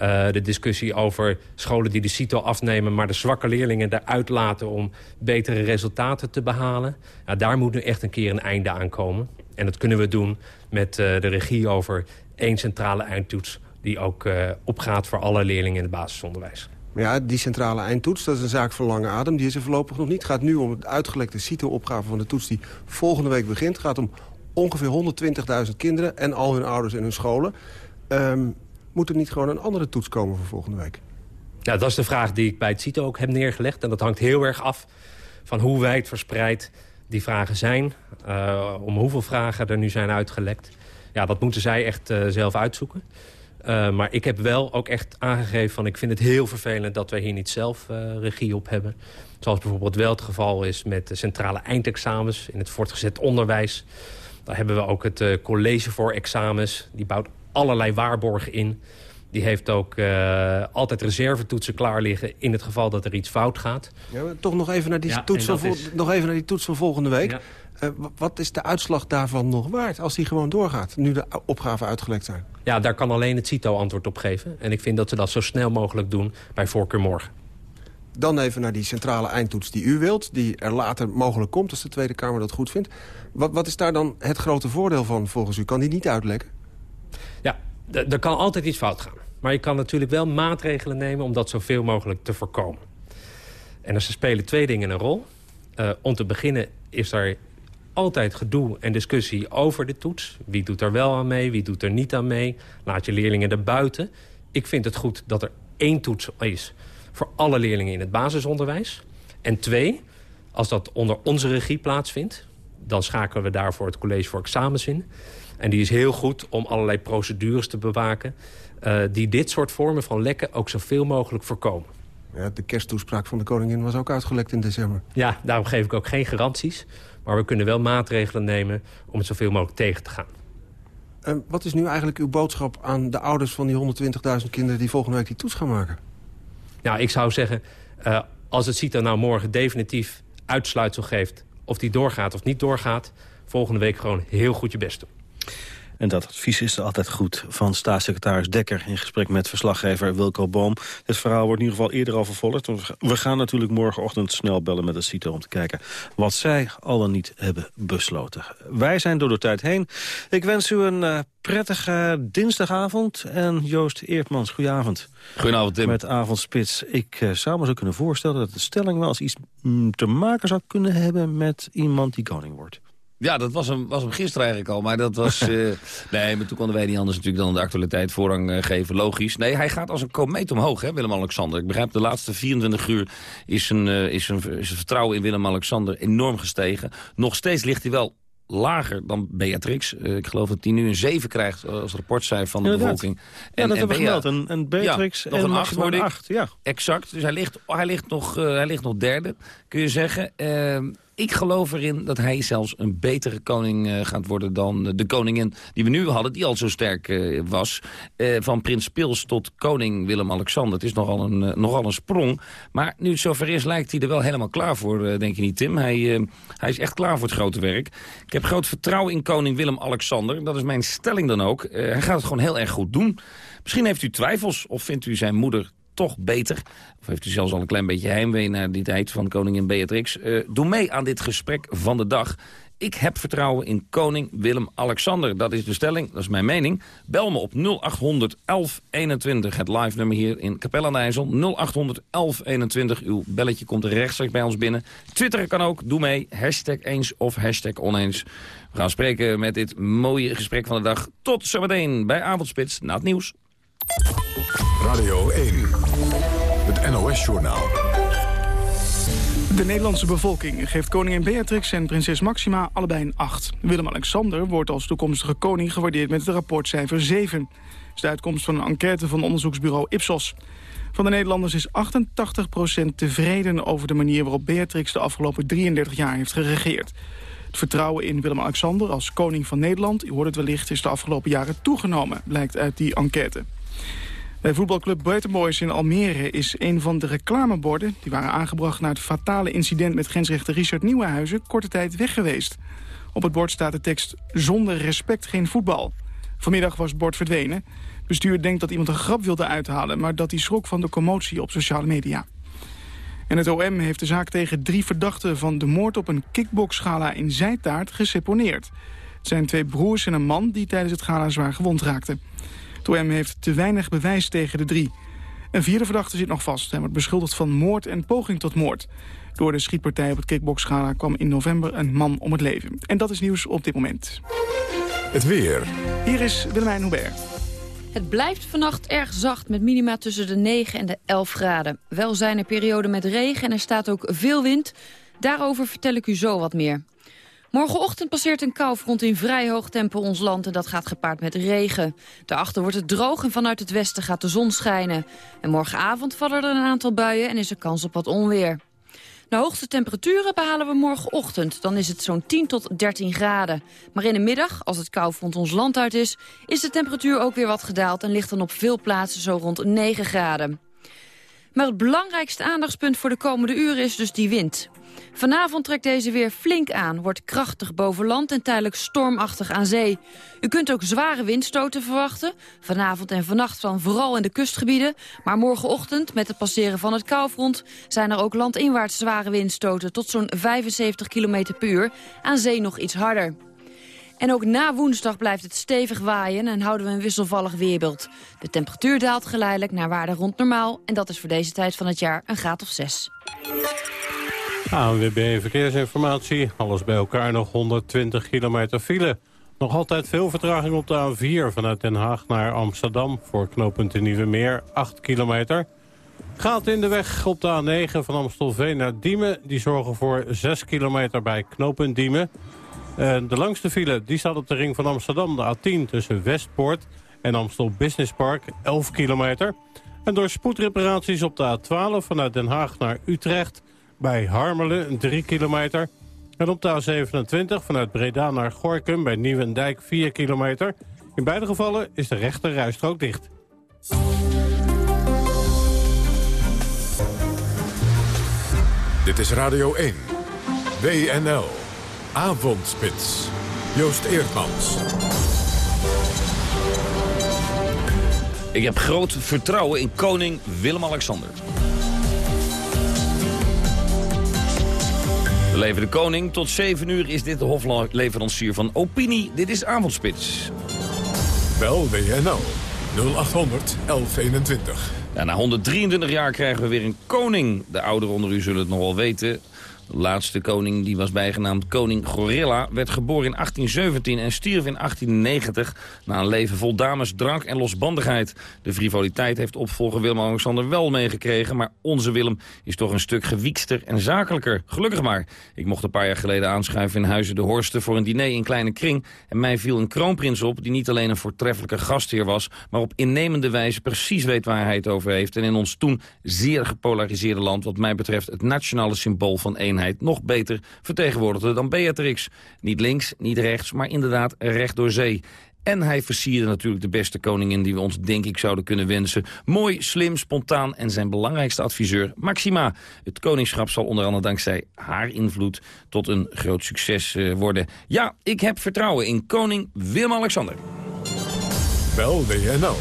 Uh, de discussie over scholen die de CITO afnemen... maar de zwakke leerlingen eruit laten om betere resultaten te behalen. Daar moet nu echt een keer een einde aan komen. En dat kunnen we doen met de regie over één centrale eindtoets... die ook opgaat voor alle leerlingen in het basisonderwijs. Maar ja, die centrale eindtoets, dat is een zaak van lange adem. Die is er voorlopig nog niet. Het gaat nu om het uitgelekte CITO-opgave van de toets die volgende week begint. Het gaat om ongeveer 120.000 kinderen en al hun ouders en hun scholen. Um, moet er niet gewoon een andere toets komen voor volgende week? Ja, dat is de vraag die ik bij het CITO ook heb neergelegd. En dat hangt heel erg af van hoe wijd verspreid die vragen zijn. Uh, om hoeveel vragen er nu zijn uitgelekt. Ja, dat moeten zij echt uh, zelf uitzoeken. Uh, maar ik heb wel ook echt aangegeven van ik vind het heel vervelend dat wij hier niet zelf uh, regie op hebben. Zoals bijvoorbeeld wel het geval is met de centrale eindexamens in het voortgezet onderwijs. Daar hebben we ook het uh, college voor examens. Die bouwt allerlei waarborgen in. Die heeft ook uh, altijd reservetoetsen klaar liggen in het geval dat er iets fout gaat. Ja, toch nog even, naar die ja, toets van is... nog even naar die toets van volgende week. Ja. Uh, wat is de uitslag daarvan nog waard als die gewoon doorgaat? Nu de opgaven uitgelekt zijn. Ja, daar kan alleen het CITO antwoord op geven. En ik vind dat ze dat zo snel mogelijk doen bij voorkeur morgen. Dan even naar die centrale eindtoets die u wilt. Die er later mogelijk komt als de Tweede Kamer dat goed vindt. Wat, wat is daar dan het grote voordeel van volgens u? Kan die niet uitlekken? Er kan altijd iets fout gaan. Maar je kan natuurlijk wel maatregelen nemen om dat zoveel mogelijk te voorkomen. En er spelen twee dingen een rol. Uh, om te beginnen is er altijd gedoe en discussie over de toets. Wie doet er wel aan mee, wie doet er niet aan mee. Laat je leerlingen er buiten. Ik vind het goed dat er één toets is voor alle leerlingen in het basisonderwijs. En twee, als dat onder onze regie plaatsvindt... dan schakelen we daarvoor het college voor examens in. En die is heel goed om allerlei procedures te bewaken... Uh, die dit soort vormen van lekken ook zoveel mogelijk voorkomen. Ja, de kersttoespraak van de koningin was ook uitgelekt in december. Ja, daarom geef ik ook geen garanties. Maar we kunnen wel maatregelen nemen om het zoveel mogelijk tegen te gaan. Uh, wat is nu eigenlijk uw boodschap aan de ouders van die 120.000 kinderen... die volgende week die toets gaan maken? Nou, ik zou zeggen, uh, als het CITO nou morgen definitief uitsluitsel geeft... of die doorgaat of niet doorgaat, volgende week gewoon heel goed je best doen. En dat advies is altijd goed van staatssecretaris Dekker... in gesprek met verslaggever Wilco Boom. Het verhaal wordt in ieder geval eerder al vervolgd. We gaan natuurlijk morgenochtend snel bellen met de CITO... om te kijken wat zij al en niet hebben besloten. Wij zijn door de tijd heen. Ik wens u een uh, prettige dinsdagavond. En Joost Eertmans, goedenavond. Goedenavond, Tim. Met Avondspits. Ik uh, zou me zo kunnen voorstellen dat de stelling wel eens iets mm, te maken zou kunnen hebben... met iemand die koning wordt. Ja, dat was hem, was hem gisteren eigenlijk al. Maar dat was... uh, [laughs] nee, maar toen konden wij niet anders natuurlijk dan de actualiteit voorrang uh, geven. Logisch. Nee, hij gaat als een komeet omhoog, hè, Willem-Alexander. Ik begrijp, de laatste 24 uur is zijn, uh, is zijn, is vertrouwen in Willem-Alexander enorm gestegen. Nog steeds ligt hij wel lager dan Beatrix. Ik geloof dat hij nu een 7 krijgt als rapportcijfer van de Inderdaad. bevolking. En, ja, dat hebben we gemeld. En, en Beatrix ja, en een 8 word ik. 8, ja. Exact. Dus hij ligt, hij ligt, nog, hij ligt nog derde, kun je zeggen. Uh, ik geloof erin dat hij zelfs een betere koning uh, gaat worden dan de koningin die we nu hadden, die al zo sterk uh, was. Uh, van prins Pils tot koning Willem-Alexander. Het is nogal een, nogal een sprong. Maar nu het zover is, lijkt hij er wel helemaal klaar voor, denk je niet, Tim? Hij, hij is echt klaar voor het grote werk. Ik heb groot vertrouwen in koning Willem-Alexander. Dat is mijn stelling dan ook. hij gaat het gewoon heel erg goed doen. Misschien heeft u twijfels of vindt u zijn moeder toch beter. Of heeft u zelfs al een klein beetje heimwee naar die tijd van koningin Beatrix. Uh, doe mee aan dit gesprek van de dag. Ik heb vertrouwen in koning Willem-Alexander. Dat is de stelling, dat is mijn mening. Bel me op 0800 1121, het live nummer hier in Capelle aan IJssel. 0800 1121, uw belletje komt rechtstreeks bij ons binnen. Twitteren kan ook, doe mee, hashtag eens of hashtag oneens. We gaan spreken met dit mooie gesprek van de dag. Tot zometeen bij Avondspits, na het nieuws. Radio 1, het NOS-journaal. De Nederlandse bevolking geeft koningin Beatrix en prinses Maxima allebei een 8. Willem-Alexander wordt als toekomstige koning gewaardeerd met het rapportcijfer 7. Dat is de uitkomst van een enquête van onderzoeksbureau Ipsos. Van de Nederlanders is 88% tevreden over de manier waarop Beatrix de afgelopen 33 jaar heeft geregeerd. Het vertrouwen in Willem-Alexander als koning van Nederland, u hoort het wellicht, is de afgelopen jaren toegenomen, blijkt uit die enquête. Bij voetbalclub Buitenboys in Almere is een van de reclameborden... die waren aangebracht na het fatale incident met grensrechter Richard Nieuwenhuizen... korte tijd weg geweest. Op het bord staat de tekst zonder respect geen voetbal. Vanmiddag was het bord verdwenen. Het bestuur denkt dat iemand een grap wilde uithalen... maar dat hij schrok van de commotie op sociale media. En het OM heeft de zaak tegen drie verdachten van de moord op een kickboxgala in Zijtaart geseponeerd. Het zijn twee broers en een man die tijdens het gala zwaar gewond raakten. OM heeft te weinig bewijs tegen de drie. Een vierde verdachte zit nog vast. Hij wordt beschuldigd van moord en poging tot moord. Door de schietpartij op het kickboxgala kwam in november een man om het leven. En dat is nieuws op dit moment. Het weer. Hier is Willemijn Hubert. Het blijft vannacht erg zacht met minima tussen de 9 en de 11 graden. Wel zijn er perioden met regen en er staat ook veel wind. Daarover vertel ik u zo wat meer. Morgenochtend passeert een koufront in vrij hoog tempo ons land en dat gaat gepaard met regen. Daarachter wordt het droog en vanuit het westen gaat de zon schijnen. En morgenavond vallen er een aantal buien en is er kans op wat onweer. De hoogste temperaturen behalen we morgenochtend. Dan is het zo'n 10 tot 13 graden. Maar in de middag, als het koufront ons land uit is... is de temperatuur ook weer wat gedaald... en ligt dan op veel plaatsen zo rond 9 graden. Maar het belangrijkste aandachtspunt voor de komende uren is dus die wind. Vanavond trekt deze weer flink aan, wordt krachtig boven land en tijdelijk stormachtig aan zee. U kunt ook zware windstoten verwachten. Vanavond en vannacht dan vooral in de kustgebieden. Maar morgenochtend, met het passeren van het koufront... zijn er ook landinwaarts zware windstoten tot zo'n 75 km per uur. Aan zee nog iets harder. En ook na woensdag blijft het stevig waaien en houden we een wisselvallig weerbeeld. De temperatuur daalt geleidelijk naar waarde rond normaal... en dat is voor deze tijd van het jaar een graad of 6. ANWB Verkeersinformatie. Alles bij elkaar nog 120 kilometer file. Nog altijd veel vertraging op de A4 vanuit Den Haag naar Amsterdam... voor knooppunt Nieuwe Meer, 8 kilometer. Gaat in de weg op de A9 van Amstelveen naar Diemen. Die zorgen voor 6 kilometer bij knooppunt Diemen. En de langste file die staat op de ring van Amsterdam, de A10... tussen Westpoort en Amstel Business Park, 11 kilometer. En door spoedreparaties op de A12 vanuit Den Haag naar Utrecht bij Harmelen, 3 kilometer. En op de A27 vanuit Breda naar Gorkum bij Nieuwendijk, 4 kilometer. In beide gevallen is de rechter rijstrook dicht. Dit is Radio 1. WNL. Avondspits. Joost Eerdmans. Ik heb groot vertrouwen in koning Willem-Alexander. We leven de koning. Tot 7 uur is dit de hofleverancier van opinie. Dit is Avondspits. Bel WNL 0800 1121. Ja, na 123 jaar krijgen we weer een koning. De ouderen onder u zullen het nog wel weten. De laatste koning, die was bijgenaamd koning Gorilla... werd geboren in 1817 en stierf in 1890... na een leven vol dames, drank en losbandigheid. De frivoliteit heeft opvolger Willem-Alexander wel meegekregen... maar onze Willem is toch een stuk gewiekster en zakelijker. Gelukkig maar. Ik mocht een paar jaar geleden aanschuiven in Huizen de Horsten... voor een diner in kleine kring. En mij viel een kroonprins op die niet alleen een voortreffelijke gastheer was... maar op innemende wijze precies weet waar hij het over heeft... en in ons toen zeer gepolariseerde land... wat mij betreft het nationale symbool van eenheid nog beter vertegenwoordigde dan Beatrix. Niet links, niet rechts, maar inderdaad recht door zee. En hij versierde natuurlijk de beste koningin die we ons denk ik zouden kunnen wensen. Mooi, slim, spontaan en zijn belangrijkste adviseur Maxima. Het koningschap zal onder andere dankzij haar invloed tot een groot succes uh, worden. Ja, ik heb vertrouwen in koning Willem-Alexander. Bel WNL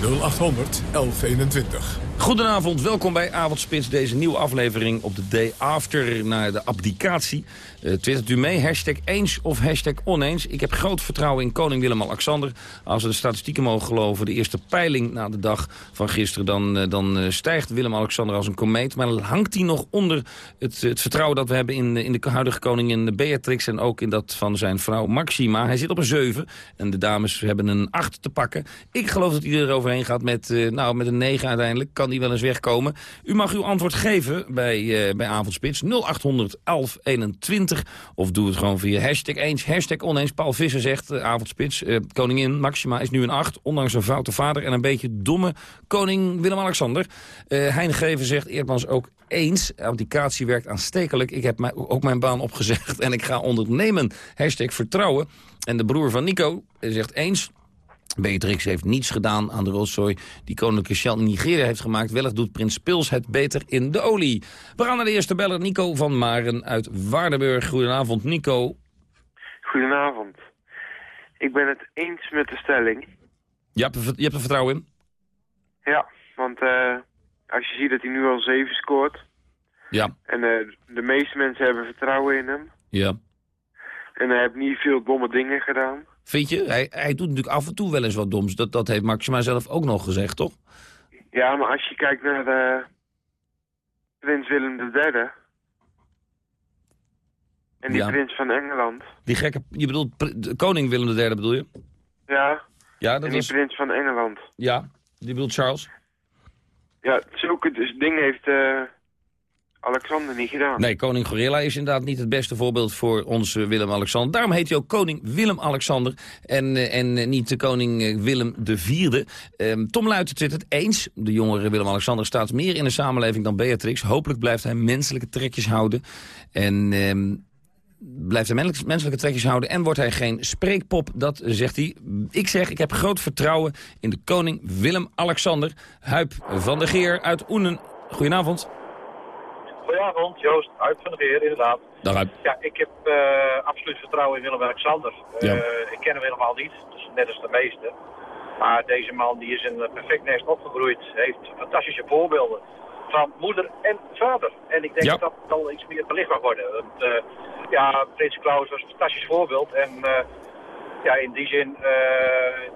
0800 1121. Goedenavond, welkom bij Avondspits. Deze nieuwe aflevering op de day after naar de abdicatie. Uh, twittert u mee, hashtag eens of hashtag oneens. Ik heb groot vertrouwen in koning Willem-Alexander. Als we de statistieken mogen geloven, de eerste peiling na de dag van gisteren... dan, dan uh, stijgt Willem-Alexander als een komeet. Maar hangt hij nog onder het, het vertrouwen dat we hebben... in, in de huidige koningin Beatrix en ook in dat van zijn vrouw Maxima. Hij zit op een 7 en de dames hebben een 8 te pakken. Ik geloof dat hij er overheen gaat met, nou, met een 9 uiteindelijk. Kan die wel eens wegkomen. U mag uw antwoord geven bij, bij Avondspits 0800 1121. Of doe het gewoon via hashtag eens, hashtag oneens. Paul Visser zegt, uh, avondspits, uh, koningin Maxima is nu een 8. Ondanks een foute vader en een beetje domme koning Willem-Alexander. Uh, Hein Geven zegt, Eerdmans ook eens. Abdicatie werkt aanstekelijk. Ik heb ook mijn baan opgezegd [laughs] en ik ga ondernemen. Hashtag vertrouwen. En de broer van Nico zegt eens. Beatrix heeft niets gedaan aan de rotzooi die koninklijke Shell Nigeria heeft gemaakt. Wellicht doet prins Pils het beter in de olie. We gaan naar de eerste beller, Nico van Maren uit Waardenburg. Goedenavond, Nico. Goedenavond. Ik ben het eens met de stelling. Je hebt, er, je hebt er vertrouwen in? Ja, want uh, als je ziet dat hij nu al 7 scoort... Ja. En uh, de meeste mensen hebben vertrouwen in hem. Ja. En hij heeft niet veel domme dingen gedaan. Vind je? Hij, hij doet natuurlijk af en toe wel eens wat doms. Dat, dat heeft Maxima zelf ook nog gezegd, toch? Ja, maar als je kijkt naar de prins Willem III... En die Ja. prins van Engeland. Die gekke... Je bedoelt koning Willem III bedoel je? Ja, Ja, en dat die was... prins van Engeland. Ja, die bedoelt Charles. Ja, zulke dus dingen heeft eh, Alexander niet gedaan. Nee, koning Gorilla is inderdaad niet het beste voorbeeld voor onze Willem-Alexander. Daarom heet hij ook koning Willem-Alexander en, eh, en eh, niet de koning eh, Willem IV. Ehm, Tom Luiten twittert eens. De jongere Willem-Alexander staat meer in de samenleving dan Beatrix. Hopelijk blijft hij menselijke trekjes houden. En... ehm, Blijft hij menselijke trekjes houden en wordt hij geen spreekpop, dat zegt hij. Ik zeg, ik heb groot vertrouwen in de koning Willem-Alexander. Huip van der Geer uit Oenen. Goedenavond. Goedenavond, Joost, uit van de inderdaad. Dag. Ja, ik heb eh, absoluut vertrouwen in Willem-Alexander. Eh, Ja. ik ken hem helemaal niet, dus net als de meesten. Maar deze man die is in een perfect nest opgegroeid, heeft fantastische voorbeelden van moeder en vader. En ik denk Ja. dat dat wel iets meer belicht mag worden. Want, eh, ja, Prins Klaus was een fantastisch voorbeeld. En ja, in die zin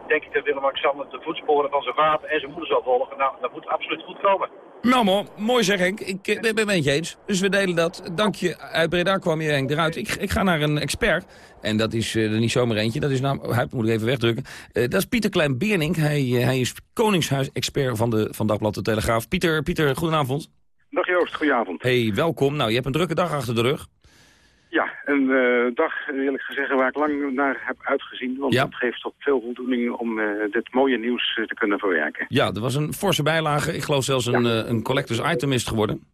denk ik dat Willem-Alexander de voetsporen van zijn vader en zijn moeder zal volgen. Nou, dat moet absoluut goed komen. Nou man, mooi zeg Henk. Ik eh, ben het met je eens. Dus we delen dat. Dank je. Uit Breda kwam je Henk eruit. Ik, ik ga naar een expert. En dat is eh, er niet zomaar eentje. Dat is namelijk, hij moet ik even wegdrukken. Eh, dat is Pieter Klein-Beernink. Hij, hij is Koningshuis-expert van, de, van Dagblad de Telegraaf. Pieter, Pieter, goedenavond. Dag Joost, goedenavond. Hey, welkom. Nou, je hebt een drukke dag achter de rug. Ja, een eh, dag eerlijk gezegd waar ik lang naar heb uitgezien. Want Ja. het geeft toch veel voldoening om eh, dit mooie nieuws eh, te kunnen verwerken. Ja, er was een forse bijlage. Ik geloof zelfs een, een collectors item is geworden.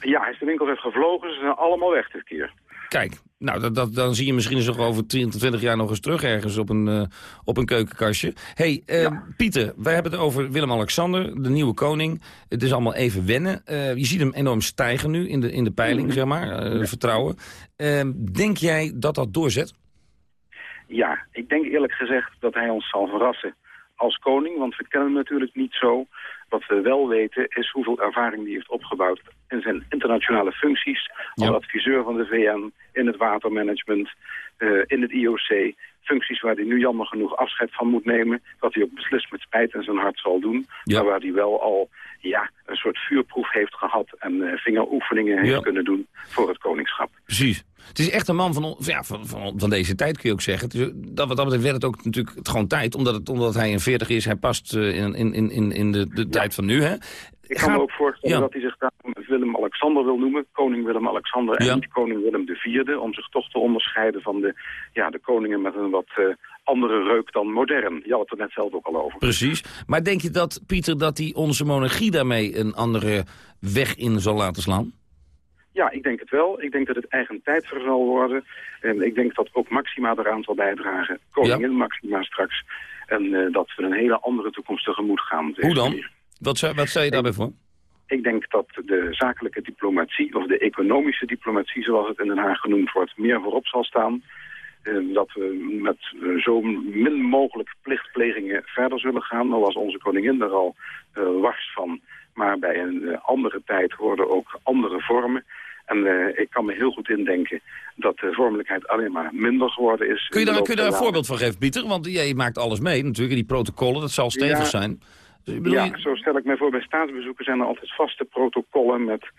Ja, hij is de winkel heeft gevlogen. Ze zijn allemaal weg dit keer. Kijk, nou, dat, dat, dan zie je misschien eens nog over 20, 20 jaar nog eens terug ergens op een, eh, op een keukenkastje. hey, eh, Pieter, wij hebben het over Willem-Alexander, de nieuwe koning. Het is allemaal even wennen. Eh, je ziet hem enorm stijgen nu in de, in de peiling, zeg maar, vertrouwen. Eh, denk jij dat dat doorzet? Ja, ik denk eerlijk gezegd dat hij ons zal verrassen als koning, want we kennen hem natuurlijk niet zo. Wat we wel weten is hoeveel ervaring die heeft opgebouwd in zijn internationale functies. Als adviseur van de VN, in het watermanagement, eh, in het IOC. Functies waar hij nu jammer genoeg afscheid van moet nemen. Wat hij ook beslist met spijt en zijn hart zal doen. Maar waar hij wel al ja, een soort vuurproef heeft gehad en uh, vingeroefeningen heeft kunnen doen voor het koningschap. Precies. Het is echt een man van, ja, van, van, van deze tijd, kun je ook zeggen. Het is, dat, wat dat betreft werd het ook natuurlijk het gewoon tijd. Omdat, het, omdat hij een 40 is, hij past uh, in, in, in, in de, de tijd van nu. Hè? Ik kan me ook voorstellen dat hij zich daar Willem-Alexander wil noemen. Koning Willem-Alexander en niet koning Willem IV. Om zich toch te onderscheiden van de, ja, de koningen met een wat uh, andere reuk dan modern. Je had het er net zelf ook al over. Precies. Maar denk je dat, Pieter, dat hij onze monarchie daarmee een andere weg in zal laten slaan? Ja, ik denk het wel. Ik denk dat het eigen tijd zal worden. En ik denk dat ook Maxima eraan zal bijdragen. Koningin Maxima straks. En uh, dat we een hele andere toekomst tegemoet gaan. Hoe dan? Wat, wat stel je daarbij voor? Ik denk dat de zakelijke diplomatie, of de economische diplomatie, zoals het in Den Haag genoemd wordt, meer voorop zal staan. Dat we met uh, zo min mogelijk plichtplegingen verder zullen gaan. Al was onze koningin er al uh, wars van. Maar bij een andere tijd worden ook andere vormen. En ik kan me heel goed indenken dat de vormelijkheid alleen maar minder geworden is. Kun je daar, kun je daar een voorbeeld van geven, Pieter? Want jij maakt alles mee natuurlijk, die protocollen, dat zal stevig ja, zijn. Dus ja, zo stel ik mij voor. Bij staatsbezoeken zijn er altijd vaste protocollen met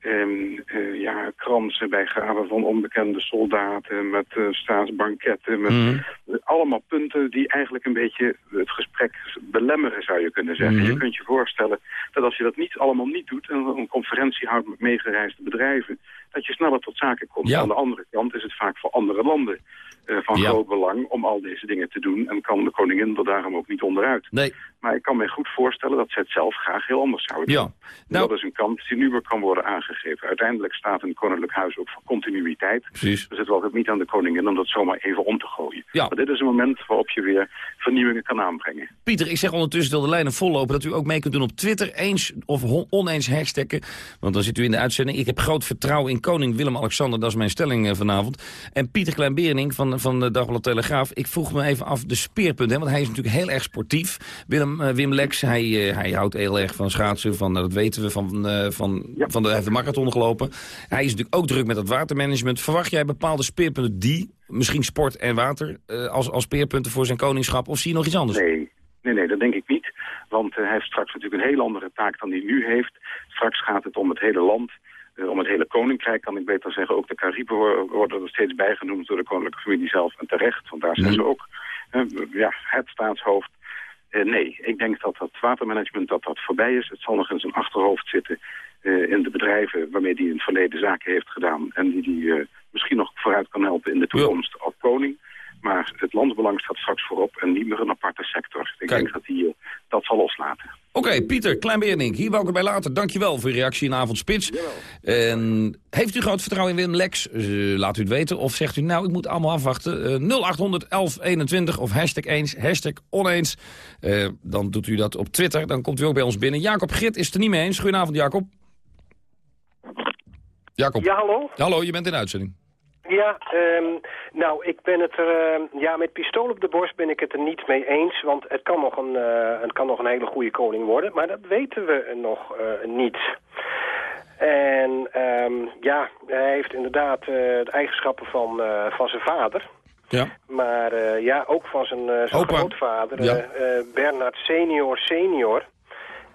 um, uh, ja, kransen bij graven van onbekende soldaten, met uh, staatsbanketten, met mm. allemaal punten die eigenlijk een beetje het gesprek belemmeren, zou je kunnen zeggen. Mm. Je kunt je voorstellen dat als je dat niet allemaal niet doet en een conferentie houdt met meegereisde bedrijven, dat je sneller tot zaken komt. Ja. Aan de andere kant is het vaak voor andere landen uh, van ja. groot belang om al deze dingen te doen. En kan de koningin er daarom ook niet onderuit. Nee. Maar ik kan me goed voorstellen dat ze het zelf graag heel anders zouden doen. Ja. Nou, dat is een kant die nu weer kan worden aangegeven. Uiteindelijk staat een koninklijk huis ook voor continuïteit. Precies. Dus het wel niet aan de koningin om dat zomaar even om te gooien. Ja. Maar dit is een moment waarop je weer vernieuwingen kan aanbrengen. Pieter, ik zeg ondertussen dat de lijnen vollopen... dat u ook mee kunt doen op Twitter, eens of oneens hashtaggen. Want dan zit u in de uitzending. Ik heb groot vertrouwen in koning Willem-Alexander. Dat is mijn stelling uh, vanavond. En Pieter Klein-Bering van, van de Dagblad Telegraaf. Ik vroeg me even af de speerpunt. Hè, want hij is natuurlijk heel erg sportief. Willem, uh, Wim Lex, hij, uh, hij houdt heel erg van schaatsen. Van, dat weten we, van, van, ja. van de, hij heeft de marathon gelopen. Hij is natuurlijk ook druk met het watermanagement. Verwacht jij bepaalde speerpunten die, misschien sport en water... als, als speerpunten voor zijn koningschap? Of zie je nog iets anders? Nee, nee, nee dat denk ik niet. Want hij heeft straks natuurlijk een heel andere taak dan hij nu heeft. Straks gaat het om het hele land... Uh, om het hele koninkrijk kan ik beter zeggen. Ook de Cariben worden er steeds bijgenoemd door de koninklijke familie zelf. En terecht, want daar zijn ze ook uh, ja, het staatshoofd. Uh, nee, ik denk dat dat watermanagement dat dat voorbij is. Het zal nog in zijn achterhoofd zitten in de bedrijven waarmee hij in het verleden zaken heeft gedaan. En die die misschien nog vooruit kan helpen in de toekomst als koning. Maar het landsbelang staat straks voorop en niet meer een aparte sector. Ik Kijk. denk dat hij dat zal loslaten. Oké, okay, Pieter Kleinbeernink, hier wou ik erbij laten. Dankjewel voor uw reactie in Avondspits. En heeft u groot vertrouwen in Wim Lex? Uh, laat u het weten. Of zegt u, nou, ik moet allemaal afwachten. Uh, 0800 1121 of hashtag eens, hashtag oneens. Uh, dan doet u dat op Twitter. Dan komt u ook bij ons binnen. Jacob Grit is het er niet mee eens. Goedenavond, Jacob. Jacob. Ja, hallo. Hallo, je bent in uitzending. Ja, um, nou, ik ben het er, uh, ja, met pistool op de borst ben ik het er niet mee eens, want het kan nog een, uh, het kan nog een hele goede koning worden, maar dat weten we nog uh, niet. En um, ja, hij heeft inderdaad de eigenschappen van, van zijn vader. Ja. Maar ja, ook van zijn, zijn grootvader, ja. Bernard senior senior.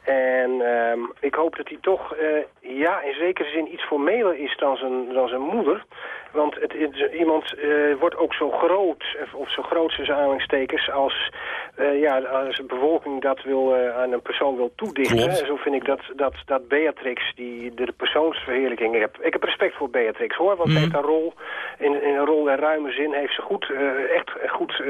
En um, ik hoop dat hij toch uh, ja, in zekere zin iets formeler is dan zijn, dan zijn moeder. Want het, het, iemand uh, wordt ook zo groot, of zo groot zijn aanhalingstekens, als, uh, ja, als een bevolking dat wil, aan een persoon wil toedichten. Klopt. Zo vind ik dat, dat, dat Beatrix, die de, persoonsverheerlijking... Ik heb, ik heb respect voor Beatrix hoor, want ze heeft haar rol, in, in een rol in ruime zin, heeft ze goed, echt goed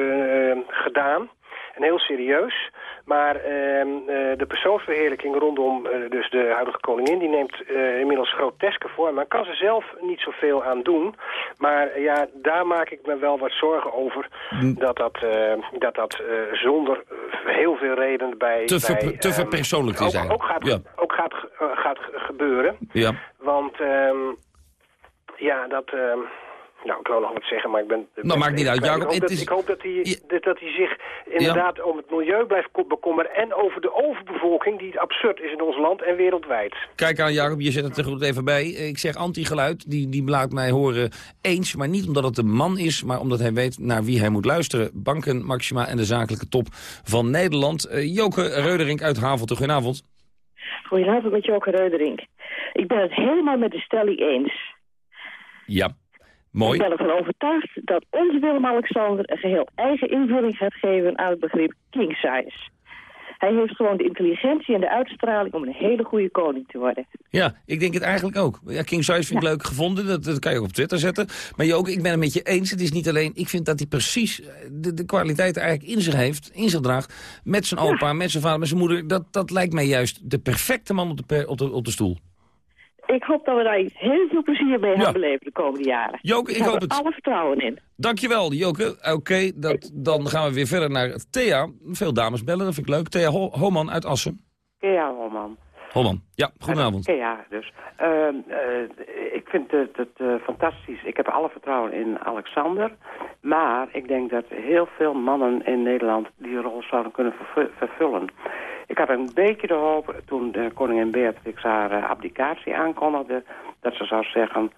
gedaan. En heel serieus. Maar uh, uh, de persoonsverheerlijking rondom uh, dus de huidige koningin... die neemt inmiddels groteske vorm. Maar kan ze zelf niet zoveel aan doen. Maar ja, daar maak ik me wel wat zorgen over... Mm. dat dat, dat, dat zonder heel veel reden bij... Te, ver, bij, te verpersoonlijkt is ook, eigenlijk. ook gaat, ja. ook gaat, gaat gebeuren. Ja. Want ehm, ja, dat... Nou, ik wil nog wat zeggen, maar ik ben... Nou, maakt niet uit, Jacob. Ik hoop, dat, is... ik hoop dat, hij, dat, dat hij zich inderdaad om het milieu blijft bekommeren... en over de overbevolking die absurd is in ons land en wereldwijd. Kijk aan, Jacob, je zet het er goed even bij. Ik zeg anti-geluid, die, die laat mij horen eens... maar niet omdat het een man is, maar omdat hij weet naar wie hij moet luisteren. Banken, Maxima en de zakelijke top van Nederland. Uh, Joke Reuderink uit Havelte, goedenavond. Goedenavond met Joke Reuderink. Ik ben het helemaal met de stelling eens. Ja. Mooi. Ik ben ervan overtuigd dat onze Willem-Alexander een geheel eigen invulling gaat geven aan het begrip king size. Hij heeft gewoon de intelligentie en de uitstraling om een hele goede koning te worden. Ja, ik denk het eigenlijk ook. Ja, king size vind ik leuk gevonden, dat, dat, kan je ook op Twitter zetten. Maar je ook, ik ben het met je eens, het is niet alleen... Ik vind dat hij precies de, de kwaliteit eigenlijk in zich heeft, in zich draagt... met zijn opa, met zijn vader, met zijn moeder. Dat, dat lijkt mij juist de perfecte man op de, op de, op de stoel ik hoop dat we daar heel veel plezier mee gaan beleven de komende jaren. Joke, ik, ik hoop het. alle vertrouwen in. Dankjewel, Joke. Oké, dat dan gaan we weer verder naar Thea. Veel dames bellen, dat vind ik leuk. Thea Ho Homan uit Assen. Thea Homan. Homan, ja, goedenavond. Ja, dus. Uh, uh, ik vind het, het uh, fantastisch. Ik heb alle vertrouwen in Alexander. Maar ik denk dat heel veel mannen in Nederland die rol zouden kunnen vervullen. Ik had een beetje de hoop toen de koningin Beatrix haar uh, abdicatie aankondigde... dat ze zou zeggen,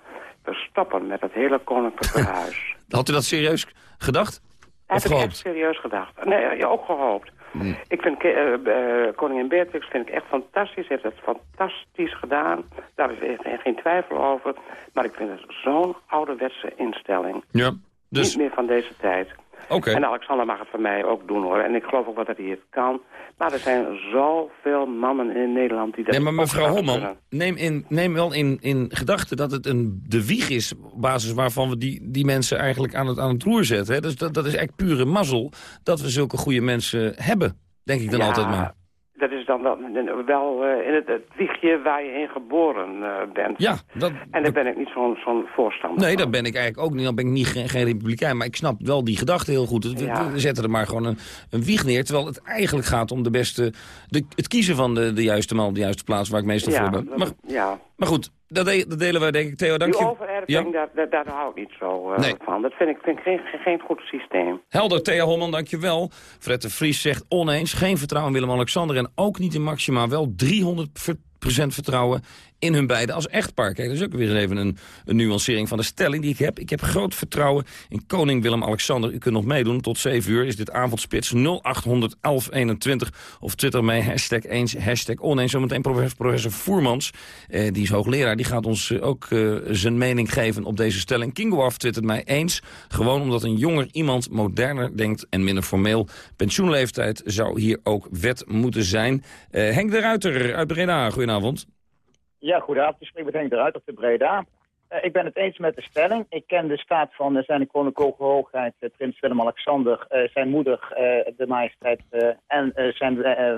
we stoppen met het hele koninklijke [laughs] huis. Had u dat serieus gedacht? Heb ik echt serieus gedacht. Nee, ook gehoopt. Hmm. Ik vind uh, uh, koningin Beatrix vind ik echt fantastisch. Ze heeft het fantastisch gedaan. Daar is geen twijfel over. Maar ik vind het zo'n ouderwetse instelling. Ja, dus... Niet meer van deze tijd. Okay. En Alexander mag het van mij ook doen hoor. En ik geloof ook wel dat hij het kan. Maar er zijn zoveel mannen in Nederland die dat Nee, maar mevrouw Holman, neem, in, neem wel in, in gedachten dat het een, de wieg is... op basis waarvan we die, die mensen eigenlijk aan het, aan het roer zetten. Hè? Dus dat, dat is echt pure mazzel dat we zulke goede mensen hebben. Denk ik dan ja, altijd maar. Dat is dan wel, wel uh, in het, het, wiegje waar je in geboren uh, bent. Ja, dat, en daar ben ik niet zo'n zo'n voorstander Nee, dat ben ik eigenlijk ook niet. Dan ben ik niet geen, geen republikein. Maar ik snap wel die gedachte heel goed. We, Ja. we zetten er maar gewoon een, een wieg neer. Terwijl het eigenlijk gaat om de beste... De, het kiezen van de, de juiste man op de juiste plaats waar ik meestal ja, voor ben. Maar, ja. Maar goed, dat, de- dat delen wij denk ik. Theo, dank Die je. overerving, daar, daar, daar hou ik niet zo uh, Nee. van. Dat vind ik, vind ik geen, geen goed systeem. Helder, Thea Holman, dankjewel. Fred de Vries zegt oneens, geen vertrouwen in Willem-Alexander... en ook niet in Maxima, wel 300% vertrouwen in hun beiden als echtpaar. Kijk, dat is ook weer even een, nuancering van de stelling die ik heb. Ik heb groot vertrouwen in koning Willem-Alexander. U kunt nog meedoen, tot 7 uur is dit avondspits 0800 1121. Of twitter mee, hashtag eens, hashtag oneens. Zometeen professor, professor Voermans, eh, die is hoogleraar... die gaat ons eh, ook eh, zijn mening geven op deze stelling. Kingo af twittert mij eens. Gewoon omdat een jonger iemand moderner denkt en minder formeel. Pensioenleeftijd zou hier ook wet moeten zijn. Eh, Henk de Ruiter uit Breda, goedenavond. Ja, goedenavond. Ik spreek met Henk de Ruiter te Breda. Eh, ik ben het eens met de stelling. Ik ken de staat van eh, zijn koninklijke hoogheid, eh, prins Willem-Alexander, zijn moeder, de majesteit, en zijn eh,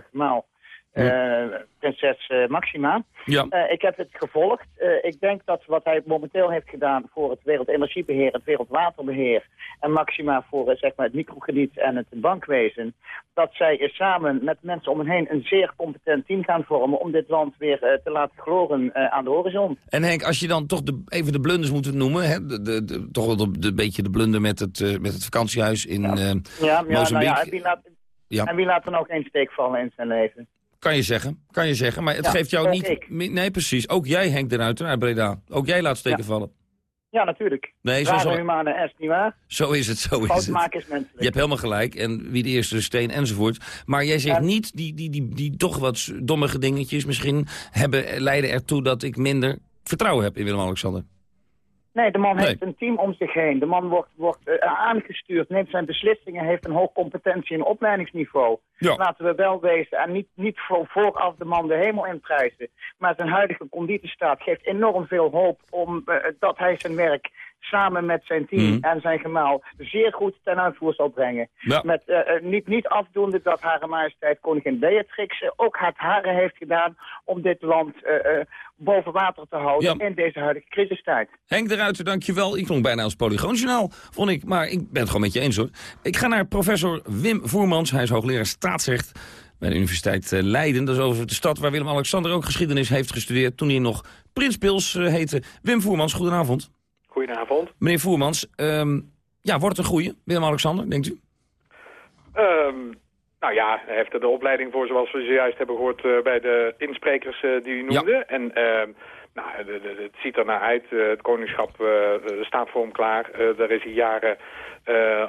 gemaal, eh, prinses eh, Maxima. Ja. Eh, ik heb het gevolgd. Ik denk dat wat hij momenteel heeft gedaan voor het wereldenergiebeheer, het wereldwaterbeheer en Maxima voor zeg maar het microkrediet en het bankwezen, dat zij samen met mensen om hen heen een zeer competent team gaan vormen om dit land weer te laten gloren aan de horizon. En Henk, als je dan toch de, even de blunders moet noemen... Hè, de, de, de- toch wel de beetje de blunder met het, met het vakantiehuis in Ja, ja nou Mozambique. ja, en wie, laat, Ja. en wie laat dan ook één steek vallen in zijn leven? Kan je zeggen, kan je zeggen. Maar het Ja, geeft jou niet... ik. Nee, precies. Ook jij, Henk de Ruiter uit Breda. Ook jij laat steken Ja. vallen. Ja, natuurlijk. Nee, zo, zo, humane est, nietwaar? zo is het, zo is het. maken is menselijk. Je hebt helemaal gelijk. En wie de eerste steen enzovoort. Maar jij zegt niet, die, die, die, die toch wat dommige dingetjes misschien... Hebben, leiden ertoe dat ik minder vertrouwen heb in Willem-Alexander. Nee, de man Nee. heeft een team om zich heen. De man wordt, wordt eh, aangestuurd, neemt zijn beslissingen, heeft een hoog competentie en opleidingsniveau. Ja. Laten we wel wezen en niet, niet voor, vooraf de man de hemel inprijzen. Maar zijn huidige conditiestaat geeft enorm veel hoop om eh, dat hij zijn werk samen met zijn team Mhm. en zijn gemaal zeer goed ten uitvoer zal brengen. Ja. Met eh, eh, niet, niet afdoende dat Hare Majesteit Koningin Beatrix ook het hare heeft gedaan om dit land boven water te houden Ja. in deze huidige crisistijd. Henk de Ruiter, dankjewel. Ik klonk bijna als Polygoonjournaal, vond ik. Maar ik ben het gewoon met je eens, hoor. Ik ga naar professor Wim Voermans. Hij is hoogleraar staatsrecht bij de Universiteit eh, Leiden. Dat is over de stad waar Willem-Alexander ook geschiedenis heeft gestudeerd... toen hij nog Prins Pils eh, heette. Wim Voermans, goedenavond. Goedenavond. Meneer Voermans, ehm, ja, wordt het een goeie, Willem-Alexander, denkt u? Ehm, nou ja, hij heeft er de opleiding voor, zoals we zojuist hebben gehoord eh, bij de insprekers die u noemde. En ehm, nou, het ziet er naar uit. Het koningschap staat voor hem klaar. Daar is hij jaren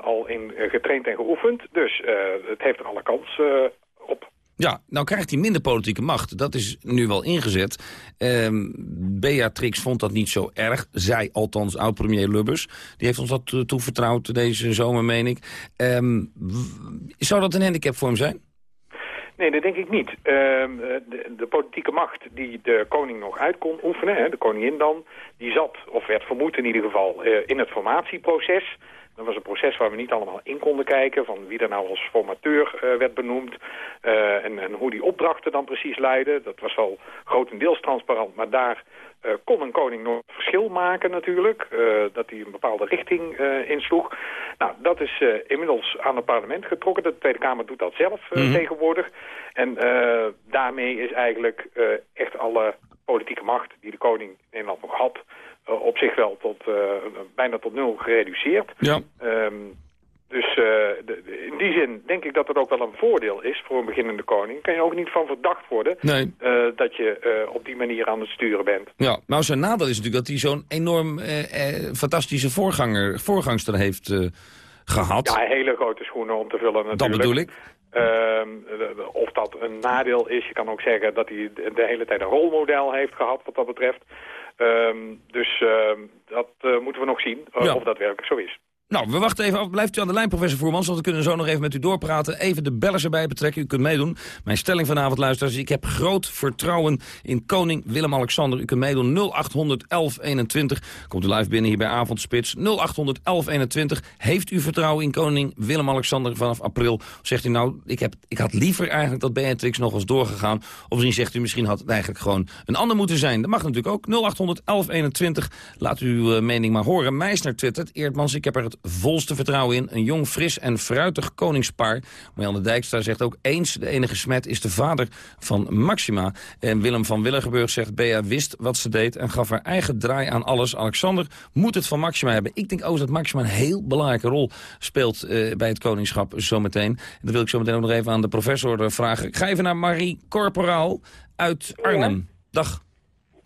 al in eh, getraind en geoefend. Dus eh, het heeft er alle kans eh, op. Ja, nou krijgt hij minder politieke macht. Dat is nu wel ingezet. Ehm, Beatrix vond dat niet zo erg. Zij, althans, oud-premier Lubbers. Die heeft ons dat eh, toevertrouwd deze zomer, meen ik. Ehm, zou dat een handicap voor hem zijn? Nee, dat denk ik niet. Ehm, eh, de, de politieke macht die de koning nog uit kon oefenen, hè, de koningin dan, die zat, of werd vermoed in ieder geval, eh, in het formatieproces. Dat was een proces waar we niet allemaal in konden kijken, van wie er nou als formateur eh, werd benoemd eh, en, en hoe die opdrachten dan precies leidden. Dat was wel grotendeels transparant, maar daar eh, kon een koning nog verschil maken natuurlijk, dat hij een bepaalde richting insloeg. Nou, dat is inmiddels aan het parlement getrokken. De Tweede Kamer doet dat zelf Mhm. tegenwoordig. En daarmee is eigenlijk echt alle politieke macht die de koning in Nederland nog had... eh, op zich wel tot, eh, bijna tot nul gereduceerd. Ja. Ehm, dus eh, de- de- in die zin denk ik dat het ook wel een voordeel is voor een beginnende koning. Kan je ook niet van verdacht worden Nee. dat je op die manier aan het sturen bent. Ja, nou zijn nadeel is natuurlijk dat hij zo'n enorm fantastische voorganger, voorgangster heeft eh, gehad. Ja, hele grote schoenen om te vullen natuurlijk. dat bedoel ik. Ehm, eh, of dat een nadeel is, je kan ook zeggen dat hij de hele tijd een rolmodel heeft gehad wat dat betreft. Ehm, dus ehm, dat eh, moeten we nog zien, eh, Ja. of dat werkelijk zo is. Nou, we wachten even af. Blijft u aan de lijn, professor Voermans, want we kunnen zo nog even met u doorpraten. Even de bellers erbij betrekken. U kunt meedoen. Mijn stelling vanavond, luisteraars. Ik heb groot vertrouwen in koning Willem-Alexander. U kunt meedoen 0800 1121. Komt u live binnen hier bij Avondspits. 0800 1121. Heeft u vertrouwen in koning Willem-Alexander vanaf april? Of zegt u nou, ik, heb, ik had liever eigenlijk dat Beatrix nog was doorgegaan. Of misschien zegt u, misschien had het eigenlijk gewoon een ander moeten zijn. Dat mag natuurlijk ook. 0800 1121. Laat uw eh, mening maar horen. Meisner twittert. Eerdmans, ik heb er het volste vertrouwen in. Een jong, fris en fruitig koningspaar. Marianne Dijkstra zegt ook eens... de enige smet is de vader van Maxima. En Willem van Willigenburg zegt... Bea wist wat ze deed en gaf haar eigen draai aan alles. Alexander moet het van Maxima hebben. Ik denk ook dat Maxima een heel belangrijke rol speelt... eh, bij het koningschap zometeen. En dat wil ik zo meteen ook nog even aan de professor eh, vragen. Ik ga even naar Marie Corporaal uit Arnhem. Dag.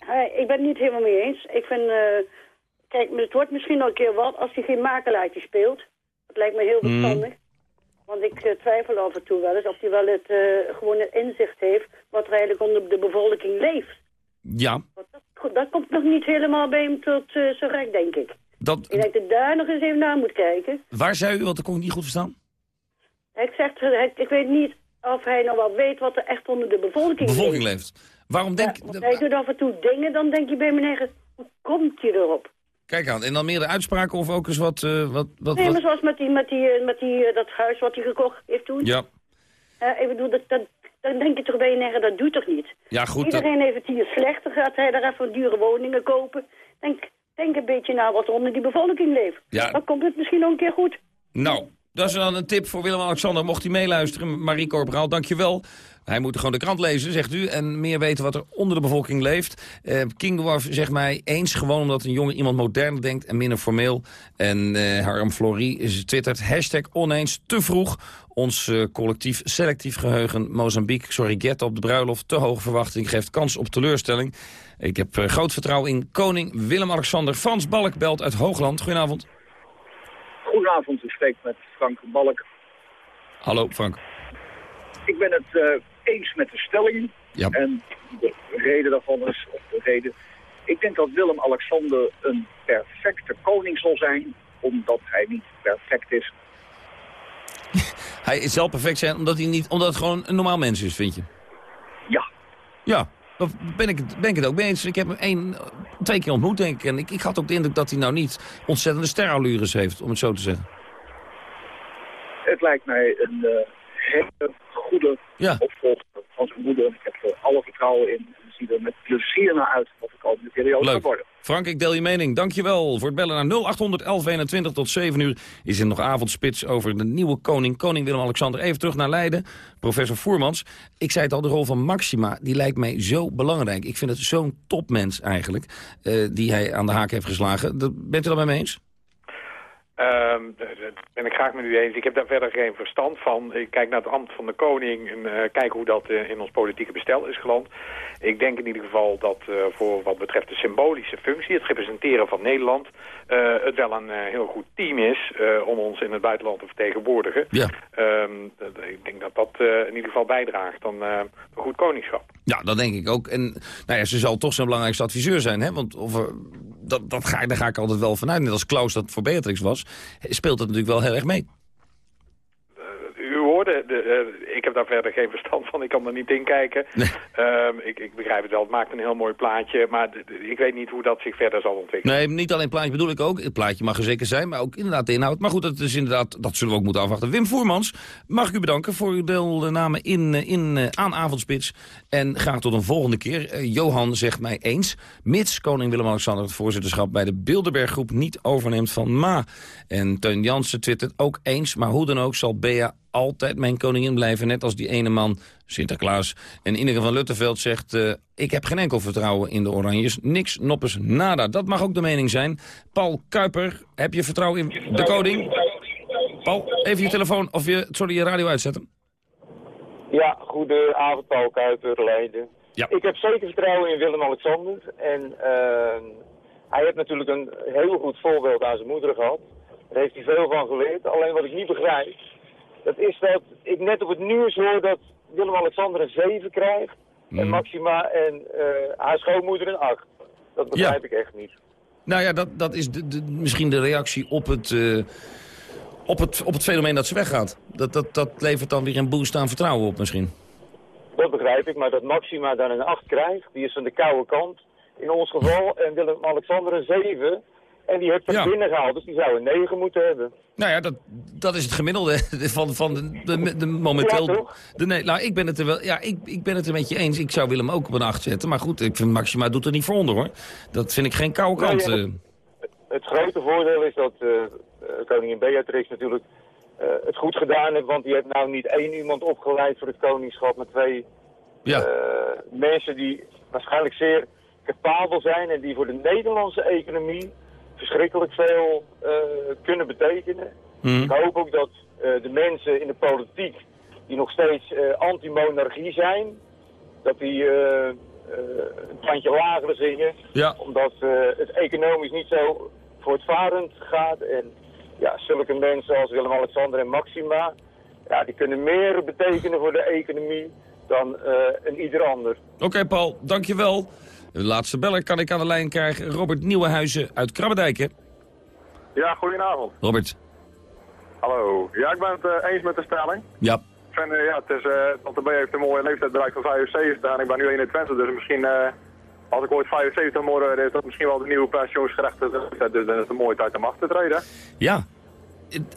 Hi, ik ben het niet helemaal mee eens. Ik vind, eh, kijk, het wordt misschien nog een keer wat als hij geen makelaartje speelt. Dat lijkt me heel Hmm. verstandig. Want ik eh, twijfel af en toe wel eens of hij wel het, eh, gewoon het inzicht heeft wat er eigenlijk onder de bevolking leeft. Ja, Goed, dat komt nog niet helemaal bij hem tot eh, zijn recht, denk ik. dat, Ik denk dat daar nog eens even naar moet kijken. waar zei u, want dat kon ik niet goed verstaan? Hij zegt, hij- ik weet niet of hij nou wel weet wat er echt onder de bevolking, bevolking leeft. leeft. Waarom denk... Ja, want hij doet af en toe dingen, dan denk je bij me eigen, hoe komt je erop? Kijk aan, en dan meer de uitspraken of ook eens wat... eh, wat, wat, nee, wat- maar zoals met, die, met, die, eh, met die, eh, dat huis wat hij gekocht heeft toen. Ja, Eh, ik bedoel, dat, dat, dan denk je toch bij je dat doet toch niet? ja goed. dat- Iedereen heeft het hier slechter, gaat hij daar even dure woningen kopen. Denk, denk een beetje naar wat er onder die bevolking leeft. Ja. Dan komt het misschien nog een keer goed. Nou, dat is dan een tip voor Willem-Alexander. Mocht hij meeluisteren, Marie Corporaal, dankjewel. Hij moet gewoon de krant lezen, zegt u, en meer weten wat er onder de bevolking leeft. King Dwarf zegt mij eens gewoon omdat een jonge iemand moderner denkt en minder formeel. En eh Harm Florie twittert, hashtag oneens te vroeg. Ons eh, collectief selectief geheugen, Mozambique, sorry, get op de bruiloft, te hoge verwachting, geeft kans op teleurstelling. Ik heb groot vertrouwen in koning Willem-Alexander. Frans Balk belt uit Hoogland. Goedenavond. Goedenavond, ik spreek met Frank Balk. Hallo, Frank. Ik ben het eh, eens met de stelling. Ja. En de reden daarvan is, of de reden... Ik denk dat Willem-Alexander een perfecte koning zal zijn... omdat hij niet perfect is. [laughs] Hij is zelf perfect zijn omdat, hij niet, omdat het gewoon een normaal mens is, vind je? Ja. Ja, daar ben ik, het, ben ik het ook mee eens. Ik heb hem één, twee keer ontmoet, denk ik. En ik, ik had ook de indruk dat hij nou niet ontzettende sterallures heeft, om het zo te zeggen. Het lijkt mij een eh, hele goede Ja. opvolger van zijn moeder. Ik heb er alle vertrouwen in en zie er met plezier naar uit wat de komende periode gaat worden. Frank, ik deel je mening. Dankjewel voor het bellen naar 0800 1121 tot 7 uur. Is er nog avondspits over de nieuwe koning, koning Willem-Alexander. Even terug naar Leiden, professor Voermans. Ik zei het al, de rol van Maxima, die lijkt mij zo belangrijk. Ik vind het zo'n topmens eigenlijk, uh, die hij aan de haak heeft geslagen. Dat, bent u dat met me eens? Um, dat ben ik graag met u eens. Ik heb daar verder geen verstand van. Ik kijk naar het ambt van de koning en uh, kijk hoe dat uh, in ons politieke bestel is geland. Ik denk in ieder geval dat uh, voor wat betreft de symbolische functie, het representeren van Nederland, het wel een heel goed team is om ons in het buitenland te vertegenwoordigen. Ja. Um, ik denk dat dat in ieder geval bijdraagt aan een goed koningschap. Ja, dat denk ik ook. En nou ja, ze zal toch zijn belangrijkste adviseur zijn, hè? Want of, dat, dat ga, daar ga ik altijd wel vanuit. Net als Klaus dat voor Beatrix was, speelt dat natuurlijk wel heel erg mee. Hoorde, de, uh, ik heb daar verder geen verstand van, ik kan er niet in kijken. Nee. Um, ik, ik, begrijp het wel, het maakt een heel mooi plaatje, maar ik weet niet hoe dat zich verder zal ontwikkelen. Nee, niet alleen plaatje bedoel ik ook. Het plaatje mag er zeker zijn, maar ook inderdaad de inhoud. Maar goed, dat, is inderdaad, dat zullen we ook moeten afwachten. Wim Voermans, mag ik u bedanken voor uw deelname in, in, uh, aan Avondspits. En graag tot een volgende keer. Uh, Johan zegt mij eens, mits koning Willem-Alexander het voorzitterschap bij de Bilderberggroep niet overneemt van Ma. En Teun Jansen twittert ook eens, maar hoe dan ook zal Bea altijd mijn koningin blijven. Net als die ene man, Sinterklaas. En Ineke van Lutteveld zegt... Uh, ik heb geen enkel vertrouwen in de Oranjes. Niks, noppes, nada. Dat mag ook de mening zijn. Paul Kuiper, heb je vertrouwen in de koning? Paul, even je telefoon of je, sorry, je radio uitzetten. Ja, goedenavond Paul Kuiper, Leiden. Ja. Ik heb zeker vertrouwen in Willem-Alexander. En uh, hij heeft natuurlijk een heel goed voorbeeld aan zijn moeder gehad. Daar heeft hij veel van geleerd. Alleen wat ik niet begrijp dat is dat ik net op het nieuws hoor dat Willem-Alexander een 7 krijgt. Mm. En Maxima en uh, haar schoonmoeder een 8. Dat begrijp ja. ik echt niet. Nou ja, dat, dat is de, de, misschien de reactie op het, uh, op, het, op het fenomeen dat ze weggaat. Dat, dat, dat levert dan weer een boost aan vertrouwen op misschien. Dat begrijp ik, maar dat Maxima dan een 8 krijgt, die is van de koude kant in ons geval. En Willem-Alexander een 7. En die heeft Ja. binnen gehaald, dus die zou een 9 moeten hebben. Nou ja, dat, dat is het gemiddelde [laughs] van, van de, de, de momenteel... Ja, toch? de, nee, nou, ik ben, het er wel, ja, ik, ik ben het er met je eens. Ik zou Willem ook op een 8 zetten. Maar goed, ik vind Maxima doet er niet voor onder, hoor. Dat vind ik geen koude Nee, kant. ja, eh. Het grote voordeel is dat eh, koningin Beatrix natuurlijk eh, het goed gedaan heeft. Want die heeft nou niet één iemand opgeleid voor het koningschap, maar twee Ja. mensen die waarschijnlijk zeer capabel zijn en die voor de Nederlandse economie verschrikkelijk veel eh, kunnen betekenen. Mhm. Ik hoop ook dat eh, de mensen in de politiek die nog steeds eh, anti-monarchie zijn, dat die een tandje lager zingen. Ja. Omdat het economisch niet zo voortvarend gaat. En ja, zulke mensen als Willem-Alexander en Maxima, ja, die kunnen meer betekenen voor de economie dan een ieder ander. Oké, Paul, dankjewel. De laatste beller kan ik aan de lijn krijgen. Robert Nieuwenhuizen uit Krabbedijk, hè? Ja, goedenavond. Robert. Hallo. Ja, ik ben het eh, eens met de stelling. Ja. Ik vind, eh, ja, het is, eh Tante B heeft een mooie leeftijd bereikt van 75 en ik ben nu 21, dus misschien, als ik ooit 75 word, is dat misschien wel de nieuwe pensioensgerechte leeftijd, dus dan is het een mooie tijd om af te treden. Ja.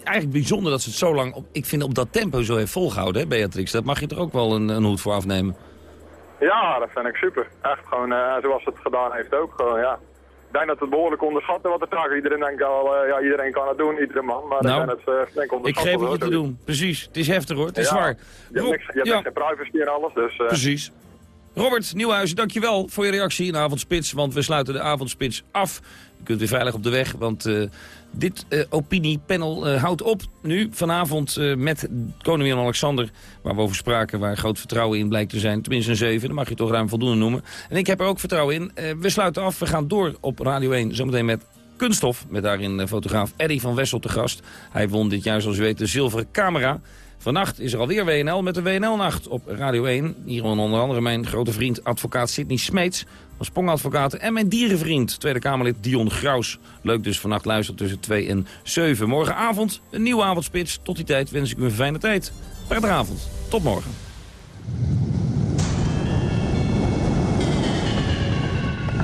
Eigenlijk bijzonder dat ze het zo lang, op, ik vind op dat tempo zo heeft volgehouden, hè, Beatrix. Dat mag je er ook wel een, een hoed voor afnemen. Ja, dat vind ik super. Echt gewoon, eh, zoals het gedaan heeft ook gewoon, ja. Ik denk dat het behoorlijk onderschatten wat er taken. Iedereen denkt al, eh, ja, iedereen kan het doen, iedere man, maar Nou, het eh, denk ik geef het je te doen. Precies. Het is heftig, hoor. Het is Ja, zwaar. Je hebt niks, je hebt ja. geen privacy en alles, dus... eh, Precies. Robert Nieuwhuizen, dankjewel voor je reactie in de avondspits. Want we sluiten de avondspits af. U kunt weer veilig op de weg, want eh, dit eh, opiniepanel eh, houdt op nu vanavond eh, met koning Willem-Alexander. Waar we over spraken, waar groot vertrouwen in blijkt te zijn. Tenminste een 7, dat mag je toch ruim voldoende noemen. En ik heb er ook vertrouwen in. We sluiten af, we gaan door op Radio 1. Zometeen met Kunststof, met daarin fotograaf Eddie van Wessel te gast. Hij won dit jaar, zoals u weet, de zilveren camera. Vannacht is er alweer WNL met de WNL-nacht op Radio 1. Hier onder andere mijn grote vriend advocaat Sidney Smeets van Sprongadvocaten... en mijn dierenvriend, Tweede Kamerlid Dion Graus. Leuk dus vannacht luisteren tussen 2 en 7. Morgenavond een nieuwe avondspits. Tot die tijd wens ik u een fijne tijd. Prettige avond. Tot morgen.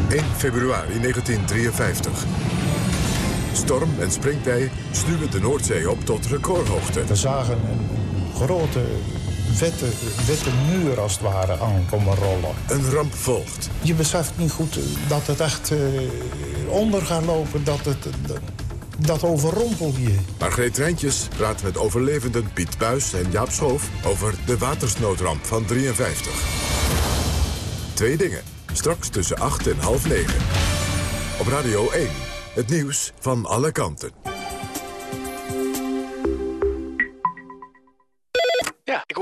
1 februari 1953. Storm en springtij stuwen de Noordzee op tot recordhoogte. We zagen een grote witte, witte muur als het ware aan komen rollen. Een ramp volgt. Je beseft niet goed dat het echt uh, onder gaat lopen, dat het... Dat, dat overrompelt je. Margreet Rijntjes praat met overlevenden Piet Buis en Jaap Schoof... over de watersnoodramp van 53. Twee dingen. Straks tussen 8 en half 9. Op Radio 1. Het nieuws van alle kanten.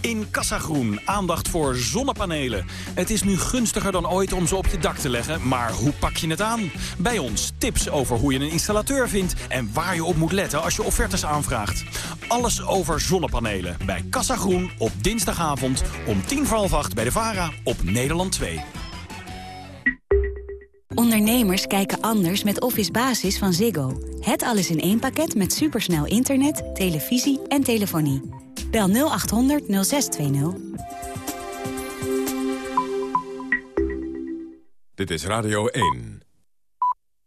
In Kassagroen aandacht voor zonnepanelen. Het is nu gunstiger dan ooit om ze op je dak te leggen, maar hoe pak je het aan? Bij ons tips over hoe je een installateur vindt en waar je op moet letten als je offertes aanvraagt. Alles over zonnepanelen bij Kassagroen op dinsdagavond om tien voor half acht bij de VARA op Nederland 2. Ondernemers kijken anders met Office Basis van Ziggo. Het alles in één pakket met supersnel internet, televisie en telefonie. Bel 0800 0620. Dit is Radio 1.